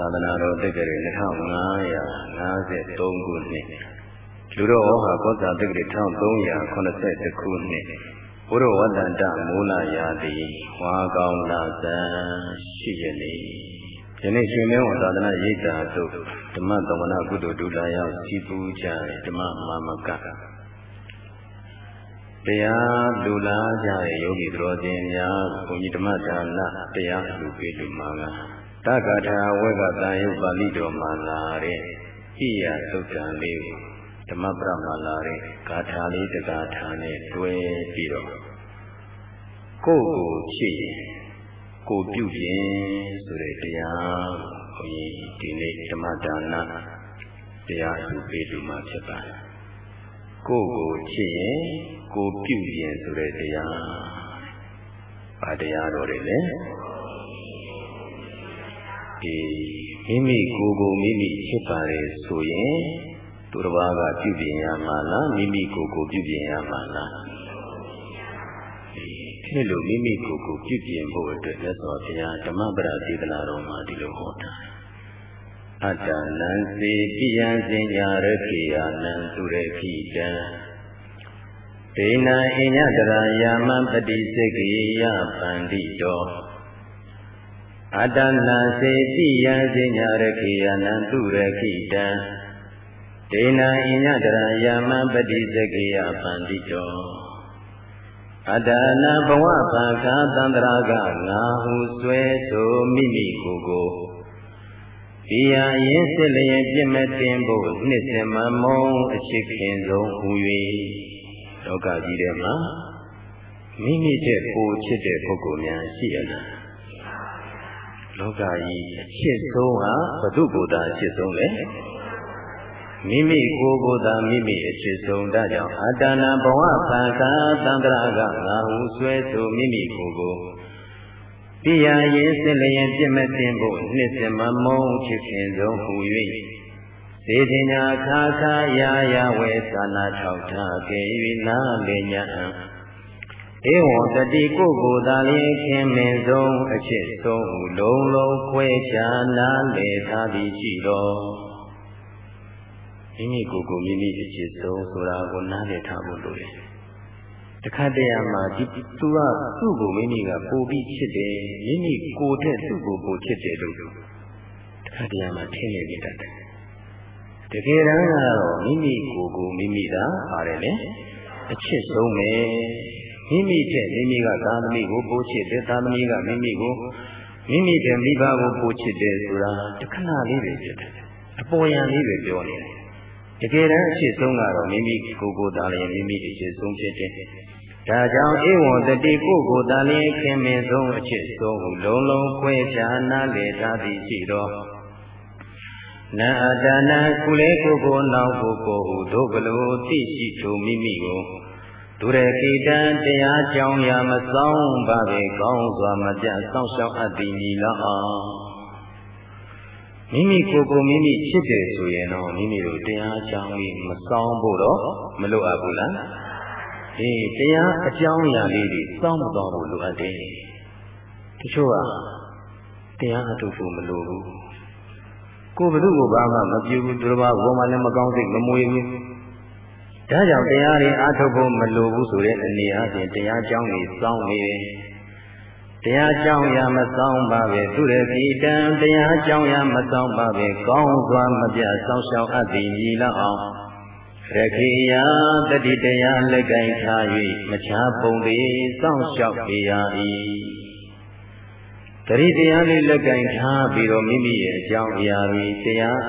သာသနာတော်တက္ကရာ2553ခုနှစ်လူတော်ဟောကောသာတက္ကရာ1381ခုနှစ်ဘုရဝတ္တန္တမူလရာတိဝါကောင်းလာဇန်ရှိရနေယနေ့ရှင်မင်းဝသာသနာရိပ်သာတို့ဓမ္မသမဏကုသိုလ်ဒုလာရောက်စီပူကြဓမ္မမာမကတရားလူလာကြတဲ့ယောဂီတော်ရှင်များဘုန်းကြီးဓမ္မဒါနတရားလူပေးလူမှာက တက္ကထာဝေကတန်ယုပါဠိတော်မှာလာတဲ့ဣယသုတ်တံလေးကိုဓမ္မပရမှာလာတဲ့ဂါထာလေးတဂါထာနဲ့တွဲပြီးတော့ကိုယ့်ကိုချစ်ရင်ကိုပြုပြင်ဆိုတဲ့တရားဘုန်းကြီးဒီနေ့ဓမ္မဒါနတရားလူပေးလူမှာဖြစ်ပါတယ်ကိုယ့်ကိုချစ်ရင်ကိုပြုပြင်ဆိုတဲ့တရားဘာတရားတော်တွေလဲ ဒီမိမိကိုယ်ကိုမိမိချစ်ပါတယ်ဆိုရင်သူတစ်ပါးကပြုပြင်ရမှာလားမိမိကိုယ်ကိုပြုပြင်ရမှာလားဒီလိုမိမိကိုယ်ကိုပြုပြင်ဖို့အတွက်လက်တော်ဘုရားဓမ္မပဒသေသနာတော်မှာဒီလိုဟောတာအတ္တနံစေပိယံစင်ညာရခေယနံသူရခိတံဒေနာအညတရာယာမပတိစေကေယပန္တိတော အတ္တနာစေတိယံစဉ္ညာရခေယနံသူရခိတံဒေနာအညတရာယာမပတိစကေယပန္တိတောအတ္တနာဘဝဘာခာသန္တရာကငါဟုဆွဲဆိုမိမိကိုယ်ကိုဒီဟာရင်စစ်လျက်ပြစ်မတင်ဖို့နှစ်စမမုံအချစ်ခင်ဆုံးဟူ၍လောကကြီးထဲမှာမိမိတဲ့ကိုချစ်တဲ့ပုဂ္ဂိုလ်များရှိရလား လောကကြီးအချစ်ဆုံးဟာဘု து ကိုယ်သာအချစ်ဆုံးလေမိမိကိုယ်ကိုယ်သာမိမိအချစ်ဆုံးဒါကြောင့်အတ္တနာဘဝဖန်ခါသန္တရာကငါဟုဆွဲဆိုမိမိကိုယ်ကိုပြရရင်စစ်လျင်ပြစ်မတင်ဖို့နှစ်စမမုံချစ်ခင်ဆုံးဟူ၍သေတင်ညာခါခါရာရာဝေသနာထောက်ထားခဲ့၍နာလေညာ ဧဝံတတိကိုကိုသာလျင်ခင်မင်ဆုံးအချစ်ဆုံးဟုလုံးလုံးခွဲခြားနာလေထားသည်ရှိတော်မိမိကိုယ်ကိုမိမိအချစ်ဆုံးဆိုတာကိုနားလည်ထားဖို့လိုတယ်တခါတည်းမှာဒီသူကသူ့ကိုမိမိကပိုပြီးချစ်တယ်မိမိကိုယ်တဲ့သူ့ကိုပိုချစ်တယ်လို့တခါတည်းမှာထင်နေကြတယ်တကယ်တမ်းကတော့မိမိကိုယ်ကိုမိမိကပါတယ်လေအချစ်ဆုံးပဲ မိမိတဲ့မိမိကသာသမီကိုပို့ချစ်တယ်သာသမီကမိမိကိုမိမိတဲ့မိဘကိုပို့ချစ်တယ်ဆိုတာတခဏလေးပဲဖြစ်တယ်အပေါ်ယံလေးပဲပြောနေတယ်တကယ်တမ်းအချစ်ဆုံးကတော့မိမိကိုယ်ကိုယ်သာလျင်မိမိအချစ်ဆုံးဖြစ်တယ်ဒါကြောင့်ဧဝံတတိကိုယ်ကိုယ်သာလျင်ခင်မင်ဆုံးအချစ်ဆုံးဟုလုံးလုံးခွဲခြားနားလေထားသည်ရှိတော်နာအတနာကုလေကိုကိုနောက်ကိုကိုဟုတို့ကလေးသိရှိသူမိမိကို ဒုရကိတံတရားကြောင်းရာမဆောင်ပါပဲကောင်းစွာမပြစောင့်ရှောက်အပ်သည်မီလောက်အောင်မိမိကိုယ်ကိုမိမိချစ်တယ်ဆိုရင်တော့မိမိတို့တရားကြောင်းလေးမဆောင်ဖို့တော့မလိုအပ်ဘူးလားအေးတရားအကြောင်းအရာလေးတွေစောင့်မတော်ဖို့လိုအပ်တယ်တချို့ကတရားအထုတ်ဖို့မလိုဘူးကိုယ်ဘု து ကိုဘာမှမပြုဘူးသူတော်ဘာဘောမှလည်းမကောင်းစိတ်မမွေဘူး ဒါကြောင့်တရားတွေအားထုတ်ဖို့မလိုဘူးဆိုတဲ့အနေအချင်းတရားကြောင်းတွေစောင့်နေတယ်တရားကြောင်းရမဆောင်ပါပဲသူရတိတံတရားကြောင်းရမဆောင်ပါပဲကောင်းစွာမပြဆောင်းရှောက်အပ်သည်မြည်လောက်အောင်ရခေယတတိတရားလက်ကင်ထား၍မချာပုံသေးစောင့်ရှောက်ပေရ၏တတိတရားလေးလက်ကင်ထားပြီးတော့မိမိရဲ့အကြောင်းအရာတွေတရား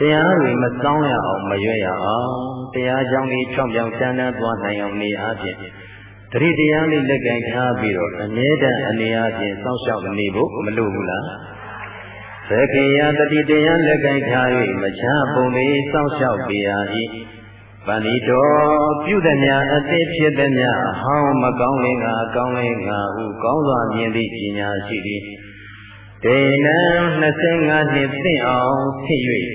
တရားတွေမစောင်းရအောင်မရွဲ့ရအောင် တရားကြောင့်ဒီချောင်းပြောင်တန်းတန်းသွားနိုင်အောင်နေအားဖြင့်တတိတရားလေးလက်ကင်ထားပြီးတော့အမြဲတမ်းအနေအားဖြင့်စောင့်ရှောက်နေဖို့မလိုဘူးလားသခေယတတိတရားလက်ကင်ထား၍မချပုံလေးစောင့်ရှောက်ပေရ၏ပဏိတော်ပြုသည်များအသိဖြစ်သည်များအဟောင်းမကောင်းလင်ကကောင်းလင်ကဟုကောင်းစွာမြင်သည့်ပညာရှိသည်ဒေနံ25နှစ်သိအောင်ဖြစ်၍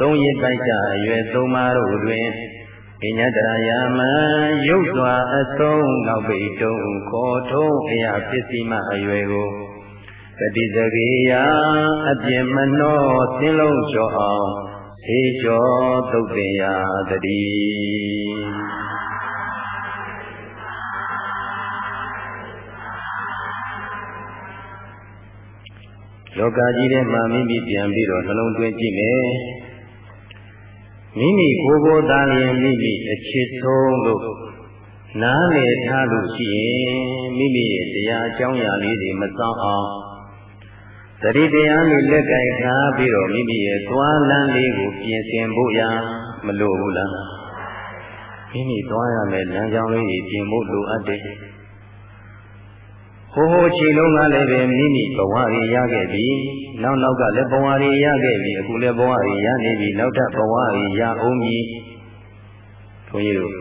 သုံးရစ်ပိုက်ကြအရွယ်သုံးပါးတို့တွင် အညတရာယမရုပ်စွာအဆုံးနောက်ပိတုံခေါ်ထုံးအရာပစ္စည်းမအရွယ်ကိုပတိစကေယအပြင်းမနှောသင်းလုံးကျော်အောင်သေကျော်သုတ်တင်ရာတည်းလောကကြီးထဲမှာမိမိပြန်ပြီးတော့နှလုံးသွင်းကြည့်မယ် မိမိကိုယ်ကိုယ်သာလျင်မိမိအချစ်ဆုံးလို့နားလည်ထားလို့ရှိရင်မိမိရဲ့တရားအကြောင်းအရာလေးတွေမစောင့်အောင်တတိတရားလေးလက်ကင်ထားပြီးတော့မိမိရဲ့သွားလမ်းလေးကိုပြင်ဆင်ဖို့ရမလိုဘူးလားမိမိသွားရမယ့်လမ်းကြောင်းလေးကိုပြင်ဖို့လိုအပ်တယ် ဟိုဟိုချိန်လုံးကလည်းပဲမိမိဘဝတွေရခဲ့ပြီနောက်နောက်ကလည်းဘဝတွေရခဲ့ပြီအခုလည်းဘဝတွေရနေပြီနောက်ထပ်ဘဝတွေရအောင်ပြီဘုန်းကြီးတို့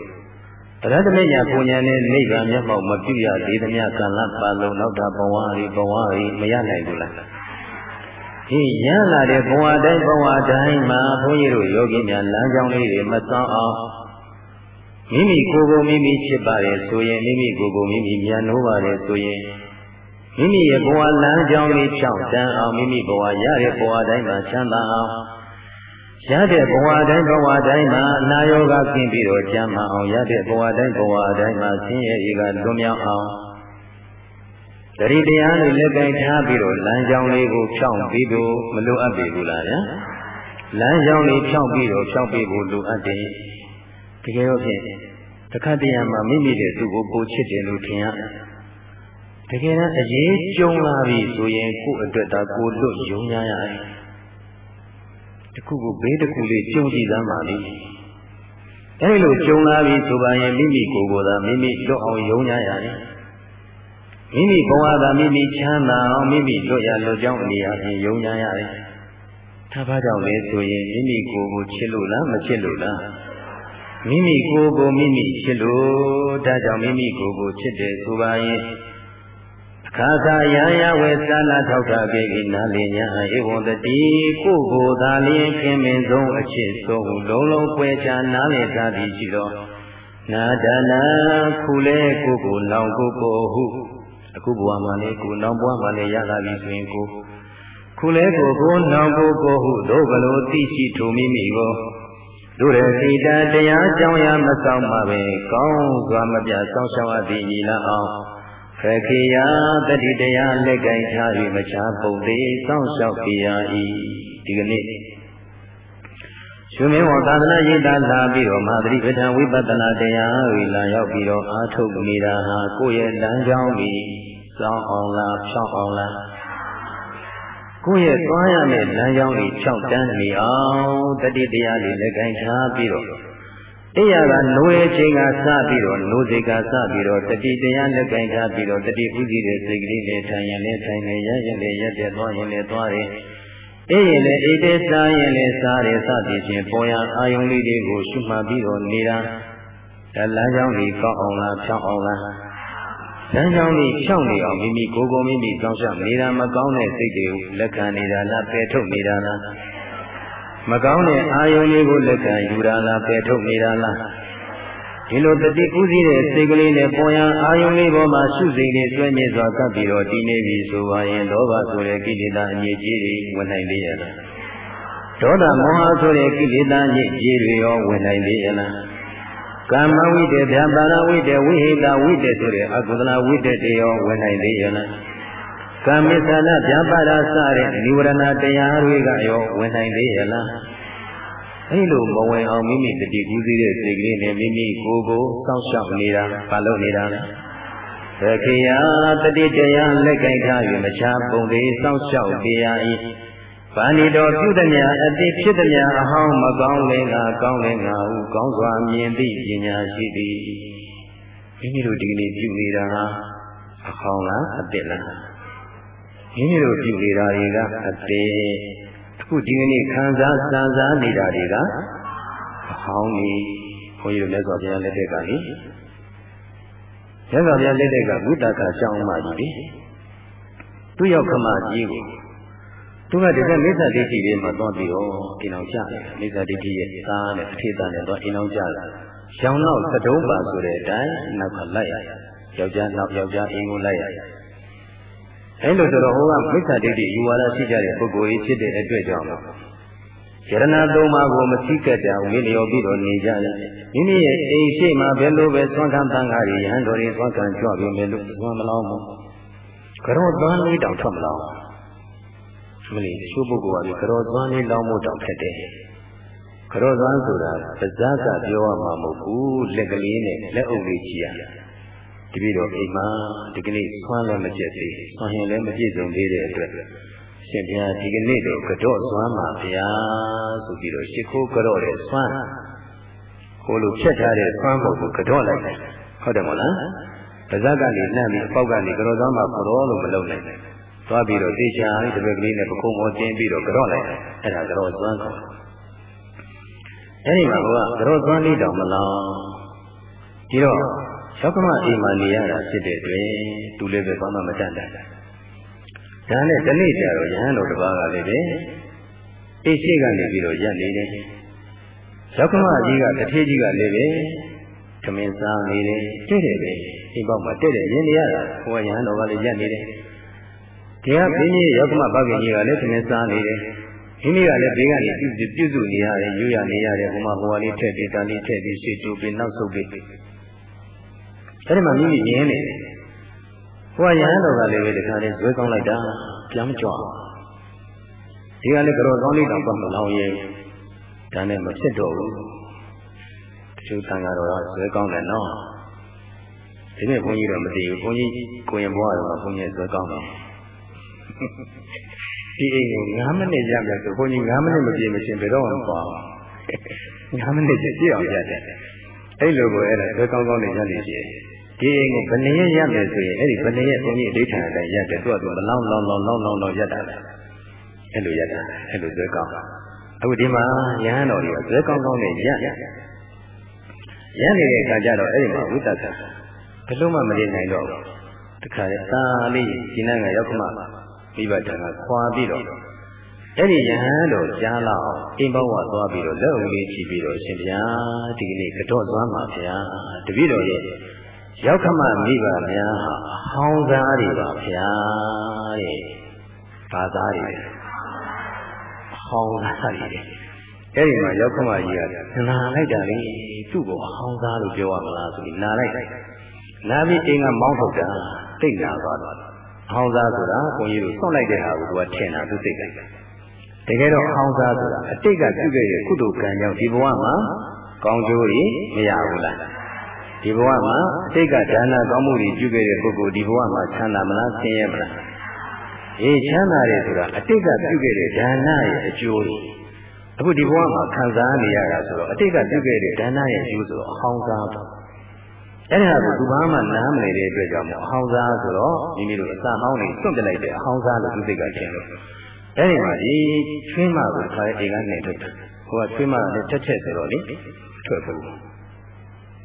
အရဟတမေညာပူညာနဲ့နိဗ္ဗာန်မျက်မှောက်မပြုရသေးသမျှကံလပါလုံးနောက်တာဘဝတွေဘဝတွေမရနိုင်ဘူးလားဒီရလာတဲ့ဘဝတိုင်းဘဝတိုင်းမှာဘုန်းကြီးတို့ယောဂီများလမ်းကြောင်းလေးတွေမစောင့်အောင်မိမိကိုယ်ကိုမိမိချစ်ပါတယ်ဆိုရင်မိမိကိုယ်ကိုမိမိမြန်နိုးပါတယ်ဆိုရင် မိမိရဲ့ဘဝလမ်းကြောင်းလေးဖြောင့်တန်းအောင်မိမိဘဝရတဲ့ဘဝတိုင်းမှာချမ်းသာအောင်ရတဲ့ဘဝတိုင်းဘဝတိုင်းမှာအနာရောဂါကင်းပြီးတော့ကျမ်းမာအောင်ရတဲ့ဘဝတိုင်းဘဝတိုင်းမှာဆင်းရဲတွေကလွတ်မြောက်အောင်တတိတရားလေးလက်ကင်ထားပြီးတော့လမ်းကြောင်းလေးကိုဖြောင့်ပြီးတော့မလိုအပ်ပြီဘူးလားဗျာလမ်းကြောင်းလေးဖြောင့်ပြီးတော့ဖြောင့်ပြီးဖို့လိုအပ်တယ်တကယ်တော့ဖြင့်တခါတည်းမှာမိမိရဲ့သူ့ကိုပိုချစ်တယ်လို့ထင်ရတယ် တကယ်တမ်းအရေးကြုံလာပြီဆိုရင်ကိုယ့်အတွက်ဒါကိုလွတ်ယုံရရတယ်တခုခုဘေးတစ်ခုလေးကြုံကြည့်သမ်းပါလိမ့်အဲဒီလိုကြုံလာပြီဆိုပါရင်မိမိကိုယ်ကိုယ်သာမိမိလွတ်အောင်ယုံရရတယ်မိမိဘဝသာမိမိချမ်းသာအောင်မိမိလွတ်ရလွတ်ကြောင်းအနေအချင်းယုံရရတယ်ဒါဘာကြောင့်လဲဆိုရင်မိမိကိုယ်ကိုချစ်လို့လားမချစ်လို့လားမိမိကိုယ်ကိုမိမိချစ်လို့ဒါကြောင့်မိမိကိုယ်ကိုချစ်တယ်ဆိုပါရင် ခါခါရရဝေသာနာထောက်တာကေကိနာလင်ညာဧဝံတတိကိုကိုသာလျင်ခင်မင်းဆုံးအချစ်ဆုံးလုံးလုံးပွဲချာနားလည်ထားသည်ရှိသောနာဒနာခုလဲကိုကိုနောင်ကိုကိုဟုအခုဘဝမှာလေကိုနောင်ဘဝမှာလေရလာပြီဆိုရင်ကိုခုလဲကိုကိုနောင်ကိုကိုဟုတို့ဘလို့သိရှိထုံမိမိကိုတို့ရဲ့စိတ်တရားကြောင်းရမဆောင်ပါပဲကောင်းစွာမပြဆောင်းရှောင်းအပ်သည်ညီလာအောင် ခခေယတတိတရားလက်ကင်ထား၍မချာပုံသေးစောင့်ရှောက်ပြရ၏ဒီကနေ့ရှင်မင်းဝသာသနာရေးတာလာပြီးတော့မာသတိပဋ္ဌာန်ဝိပဿနာတရားတွေလာရောက်ပြီးတော့အားထုတ်နေတာဟာကိုယ့်ရဲ့လမ်းကြောင်းကြီးစောင်းအောင်လားဖြောင်းအောင်လားကိုယ့်ရဲ့သွားရမယ့်လမ်းကြောင်းကြီးဖြောင်းတန်းနေအောင်တတိတရားတွေလက်ကင်ထားပြီးတော့ အဲ့ရကနိုးရဲ့ချိန်ကစပြီးတော့နိုးစိတ်ကစပြီးတော့တတိတရားလက်ကင်ထားပြီးတော့တတိဥသိတဲ့စိတ်ကလေးနဲ့ထိုင်ရင်လည်းထိုင်တယ်ရရင်လည်းရက်တယ်သွားရင်လည်းသွားတယ်အေးရင်လည်းအေးတဲ့စားရင်လည်းစားတယ်စသည်ဖြင့်ပေါ်ရအာယုံလေးတွေကိုရှုမှတ်ပြီးတော့နေတာဒါလမ်းကြောင်းကြီးကောက်အောင်လားဖြောင်းအောင်လားလမ်းကြောင်းကြီးဖြောင်းနေအောင်မိမိကိုယ်ကိုယ်မိမိစောင့်ရှောက်နေတာမကောင်းတဲ့စိတ်တွေကိုလက်ခံနေတာလားပယ်ထုတ်နေတာလား မကောင်းတဲ့အာယုန်လေးကိုလက်ခံယူတာလားပယ်ထုတ်နေတာလားဒီလိုတတိဥစည်းတဲ့စိတ်ကလေးနဲ့ပေါ်ရန်အာယုန်လေးပေါ်မှာရှုစိတ်လေးတွဲမြဲစွာကပ်ပြီးတော့တည်နေပြီဆိုပါရင်လောဘဆိုတဲ့ကိလေသာအငြိကြီးတွေဝင်နိုင်သေးရဲ့လားဒေါသမောဟဆိုတဲ့ကိလေသာအငြိကြီးတွေရောဝင်နိုင်သေးရဲ့လားကာမဝိတ္တဗျာပါရဝိတ္တဝိဟိတဝိတ္တဆိုတဲ့အကုသလဝိတ္တတွေရောဝင်နိုင်သေးရဲ့လား ကာမိသနာဗျာပါဒစတဲ့និဝရဏတရားတွေကရောဝင်နိုင်သေးရဲ့လားအဲ့လိုမဝင်အောင်မိမိတတိကူးသေးတဲ့စိတ်ကလေးနဲ့မိမိကိုယ်ကိုစောင့်ရှောက်နေတာမလုပ်နေတာလဲသခေယတတိတရားလက်ကင်ထား၍မချပုံသေးစောင့်ရှောက်ပြရ၏ဗာဏိတော်ပြုသည်များအတိဖြစ်သည်များအဟောင်းမကောင်းလင်ကကောင်းလင်ကဟုကောင်းစွာမြင်သည့်ပညာရှိသည်မိမိတို့ဒီကနေ့ပြုနေတာဟာအဟောင်းလားအတိလား မိမိတို့ပြုနေတာတွေကအသေးအခုဒီကနေ့ခံစားစံစားနေတာတွေကအဟောင်းကြီးဘုန်းကြီးတို့လက်စွာဘုရားလက်ထက်ကလေလက်စွာဘုရားလက်ထက်ကဘုဒ္ဓကရှောင်းမှကြီးလေသူ့ရောက်ခမကြီးကိုသူကတကယ်မိစ္ဆာဒိဋ္ဌိလေးမှာသွားပြီးတော့အိမ်အောင်ကြတယ်မိစ္ဆာဒိဋ္ဌိရဲ့သားနဲ့အထေသားနဲ့သွားအိမ်အောင်ကြတယ်ရောင်နောက်သတုံးပါဆိုတဲ့အတိုင်းနောက်ကလိုက်ရယောက်ျားနောက်ယောက်ျားအိမ်ကိုလိုက်ရ အဲလိုဆိုတော့ဟိုကမိစ္ဆာဒိဋ္ဌိယူဝါဒရှိကြတဲ့ပုဂ္ဂိုလ်ကြီးဖြစ်တဲ့အတွက်ကြောင့်ယရဏသုံးပါးကိုမသိကတ္တဝိလျောပြီးတော့နေကြတယ်မိမိရဲ့အိမ်ရှိမှဘယ်လိုပဲသွန်ခံတန်ခါရီရဟန်းတော်တွေသွန်ခံကြွပြီးမယ်လို့သွန်မလောင်းဘူးကြောသွမ်းလေးတောင်ထွက်မလောင်းမလီချိုးပုဂ္ဂိုလ်ကကြောသွမ်းလေးလောင်းဖို့တောင်ခက်တယ်ကြောသွမ်းဆိုတာပါးစားကပြောရမှာမဟုတ်ဘူးလက်ကလေးနဲ့လက်အုပ်လေးကြည့်ရ တပည့်တော်အိမ်မှာဒီကနေ့ဆွမ်းလည်းမကျက်သေးဆွမ်းရင်လည်းမပြည့်စုံသေးတဲ့အတွက်ရှင်ဘုရားဒီကနေ့တော့ကြော့ဆွမ်းပါဗျာဆိုပြီးတော့ရှ िख ိုးကြော့တဲ့ဆွမ်းဟိုလိုဖြတ်ထားတဲ့ဆွမ်းပုံကိုကြော့လိုက်တယ်ဟုတ်တယ်မဟုတ်လားပါဇက်ကနေနှံ့ပြီးအပေါက်ကနေကြော့ဆွမ်းမှာခေါ်လို့မလုပ်နိုင်သွားပြီးတော့သေချာလေးတစ်ပည့်ကလေးနဲ့ပခုံးပေါ်တင်းပြီးတော့ကြော့လိုက်တယ်အဲ့ဒါကြော့ဆွမ်းခေါ်အဲ့ဒီမှာကကြော့ဆွမ်းလေးတောင်မလောင်ဒီတော့ သောကမအိမ်မှာနေရတာဖြစ်တဲ့အတွက်သူလည်းပဲဘာမှမတတ်တတ်ဒါနဲ့တနေ့ကျတော့ယဟန်တော်တစ်ပါးကလည်းပဲအိရှိကနေပြီးတော့ရက်နေတယ်သောကမကြီးကတထေးကြီးကလည်းပဲသမင်းစားနေတယ်တဲ့တယ်ပဲအိမ်ပေါက်မှာတဲ့တယ်ရင်နေရတာဟိုကယဟန်တော်ကလည်းရက်နေတယ်ဒီကဘင်းကြီးယောကမဘဂင်ကြီးကလည်းသမင်းစားနေတယ်မိမိကလည်းဘေးကနေပြုပြုစုနေရတယ်ယူရနေရတယ်ဟိုမှာဟိုကလေးထည့်ပြီးတန်လေးထည့်ပြီးရှေ့တိုးပြီးနောက်ဆုတ်ပြီး အဲ့ဒီမှာမိမိမြင်နေတယ်။ဟိုကရဟန်းတော်ကလည်းပဲတခါလေးဇွဲကောင်းလိုက်တာပြန်မကြွဒီကလည်းကြော်ကောင်းလေးတောင်ပတ်မလောင်ရဲ့ဒါနဲ့မဖြစ်တော့ဘူး။တချို့တန်ဃာတော်ကဇွဲကောင်းတယ်နော်။ဒီနေ့ဘုန်းကြီးတော့မသိဘူး။ဘုန်းကြီးကိုရင်ဘွားတော့ဘုန်းကြီးဇွဲကောင်းတယ်။ဒီအိမ်ကို9မိနစ်ရမယ်ဆိုဘုန်းကြီး9မိနစ်မပြည့်မချင်းဘယ်တော့မှမပေါ့။9မိနစ်ကြည့်အောင်ရတယ်။အဲ့လိုကိုအဲ့ဒါဇွဲကောင်းကောင်းနဲ့ရနေရှိတယ်။ ဒီအိမ်ကိုဘယ်နှရက်ရမယ်ဆိုရင်အဲ့ဒီဘယ်နှရက်ဘုန်းကြီးအဋ္ဌာန်အတိုင်းရတယ်သူကသူမလောင်းလောင်းလောင်းလောင်းလောင်းလောင်းရတတ်တယ်အဲ့လိုရတတ်တယ်အဲ့လိုဇွဲကောင်းအခုဒီမှာရဟန်းတော်တွေကဇွဲကောင်းကောင်းနဲ့ရရရနေတဲ့အခါကျတော့အဲ့ဒီမှာဝိတ္တကဘယ်လို့မှမနေနိုင်တော့ဘူးတခါလေသာလေးဒီနန်းကရောက်ခမမိဘတန်ကခွာပြီးတော့အဲ့ဒီယဟန်တော်ကြားလောက်အိမ်ဘောဝသွားပြီးတော့လက်ဦးလေးချီပြီးတော့ရှင်ဗျာဒီကနေ့ကတော့သွားမှာဗျာတပည့်တော်ရဲ့ ရောက်ခမမိဘများဟောင်းသားတွေပါဗျာတဲ့ဘာသားတွေဟောင်းသားတွေအဲ့ဒီမှာရောက်ခမကြီးကနာလိုက်တာလေသူ့ကိုဟောင်းသားလို့ပြောရမလားဆိုပြီးနာလိုက်နာပြီးအိမ်ကမောင်းထုတ်တာတိတ်နာသွားတော့ဟောင်းသားဆိုတာဘုန်းကြီးတို့စောင့်လိုက်တဲ့ဟာကိုသူကထင်တာသူသိတယ်တကယ်တော့ဟောင်းသားဆိုတာအတိတ်ကပြုခဲ့တဲ့ကုသိုလ်ကံကြောင့်ဒီဘဝမှာကောင်းကျိုးတွေမရဘူးလား ဒီဘဝမှာအတိတ်ကဒါနကောင်းမှုတွေပြုခဲ့တဲ့ပုဂ္ဂိုလ်ဒီဘဝမှာချမ်းသာမလားဆင်းရဲမလားအေးချမ်းသာတယ်ဆိုတာအတိတ်ကပြုခဲ့တဲ့ဒါနရဲ့အကျိုးတွေအခုဒီဘဝမှာခံစားနေရတာဆိုတော့အတိတ်ကပြုခဲ့တဲ့ဒါနရဲ့အကျိုးဆိုတော့အဟောင်းစားပေါ့အဲ့ဒါကသူဘာမှနားမလည်တဲ့အတွက်ကြောင့်အဟောင်းစားဆိုတော့မိမိတို့အစာဟောင်းတွေစွန့်ပြလိုက်တဲ့အဟောင်းစားလို့သူစိတ်ကထင်လို့အဲ့ဒီမှာဒီချွေးမကိုခါတဲ့အိမ်ကနေထုတ်တယ်ဟိုကချွေးမလည်းတက်ချက်ဆိုတော့လေထွက်ဖို့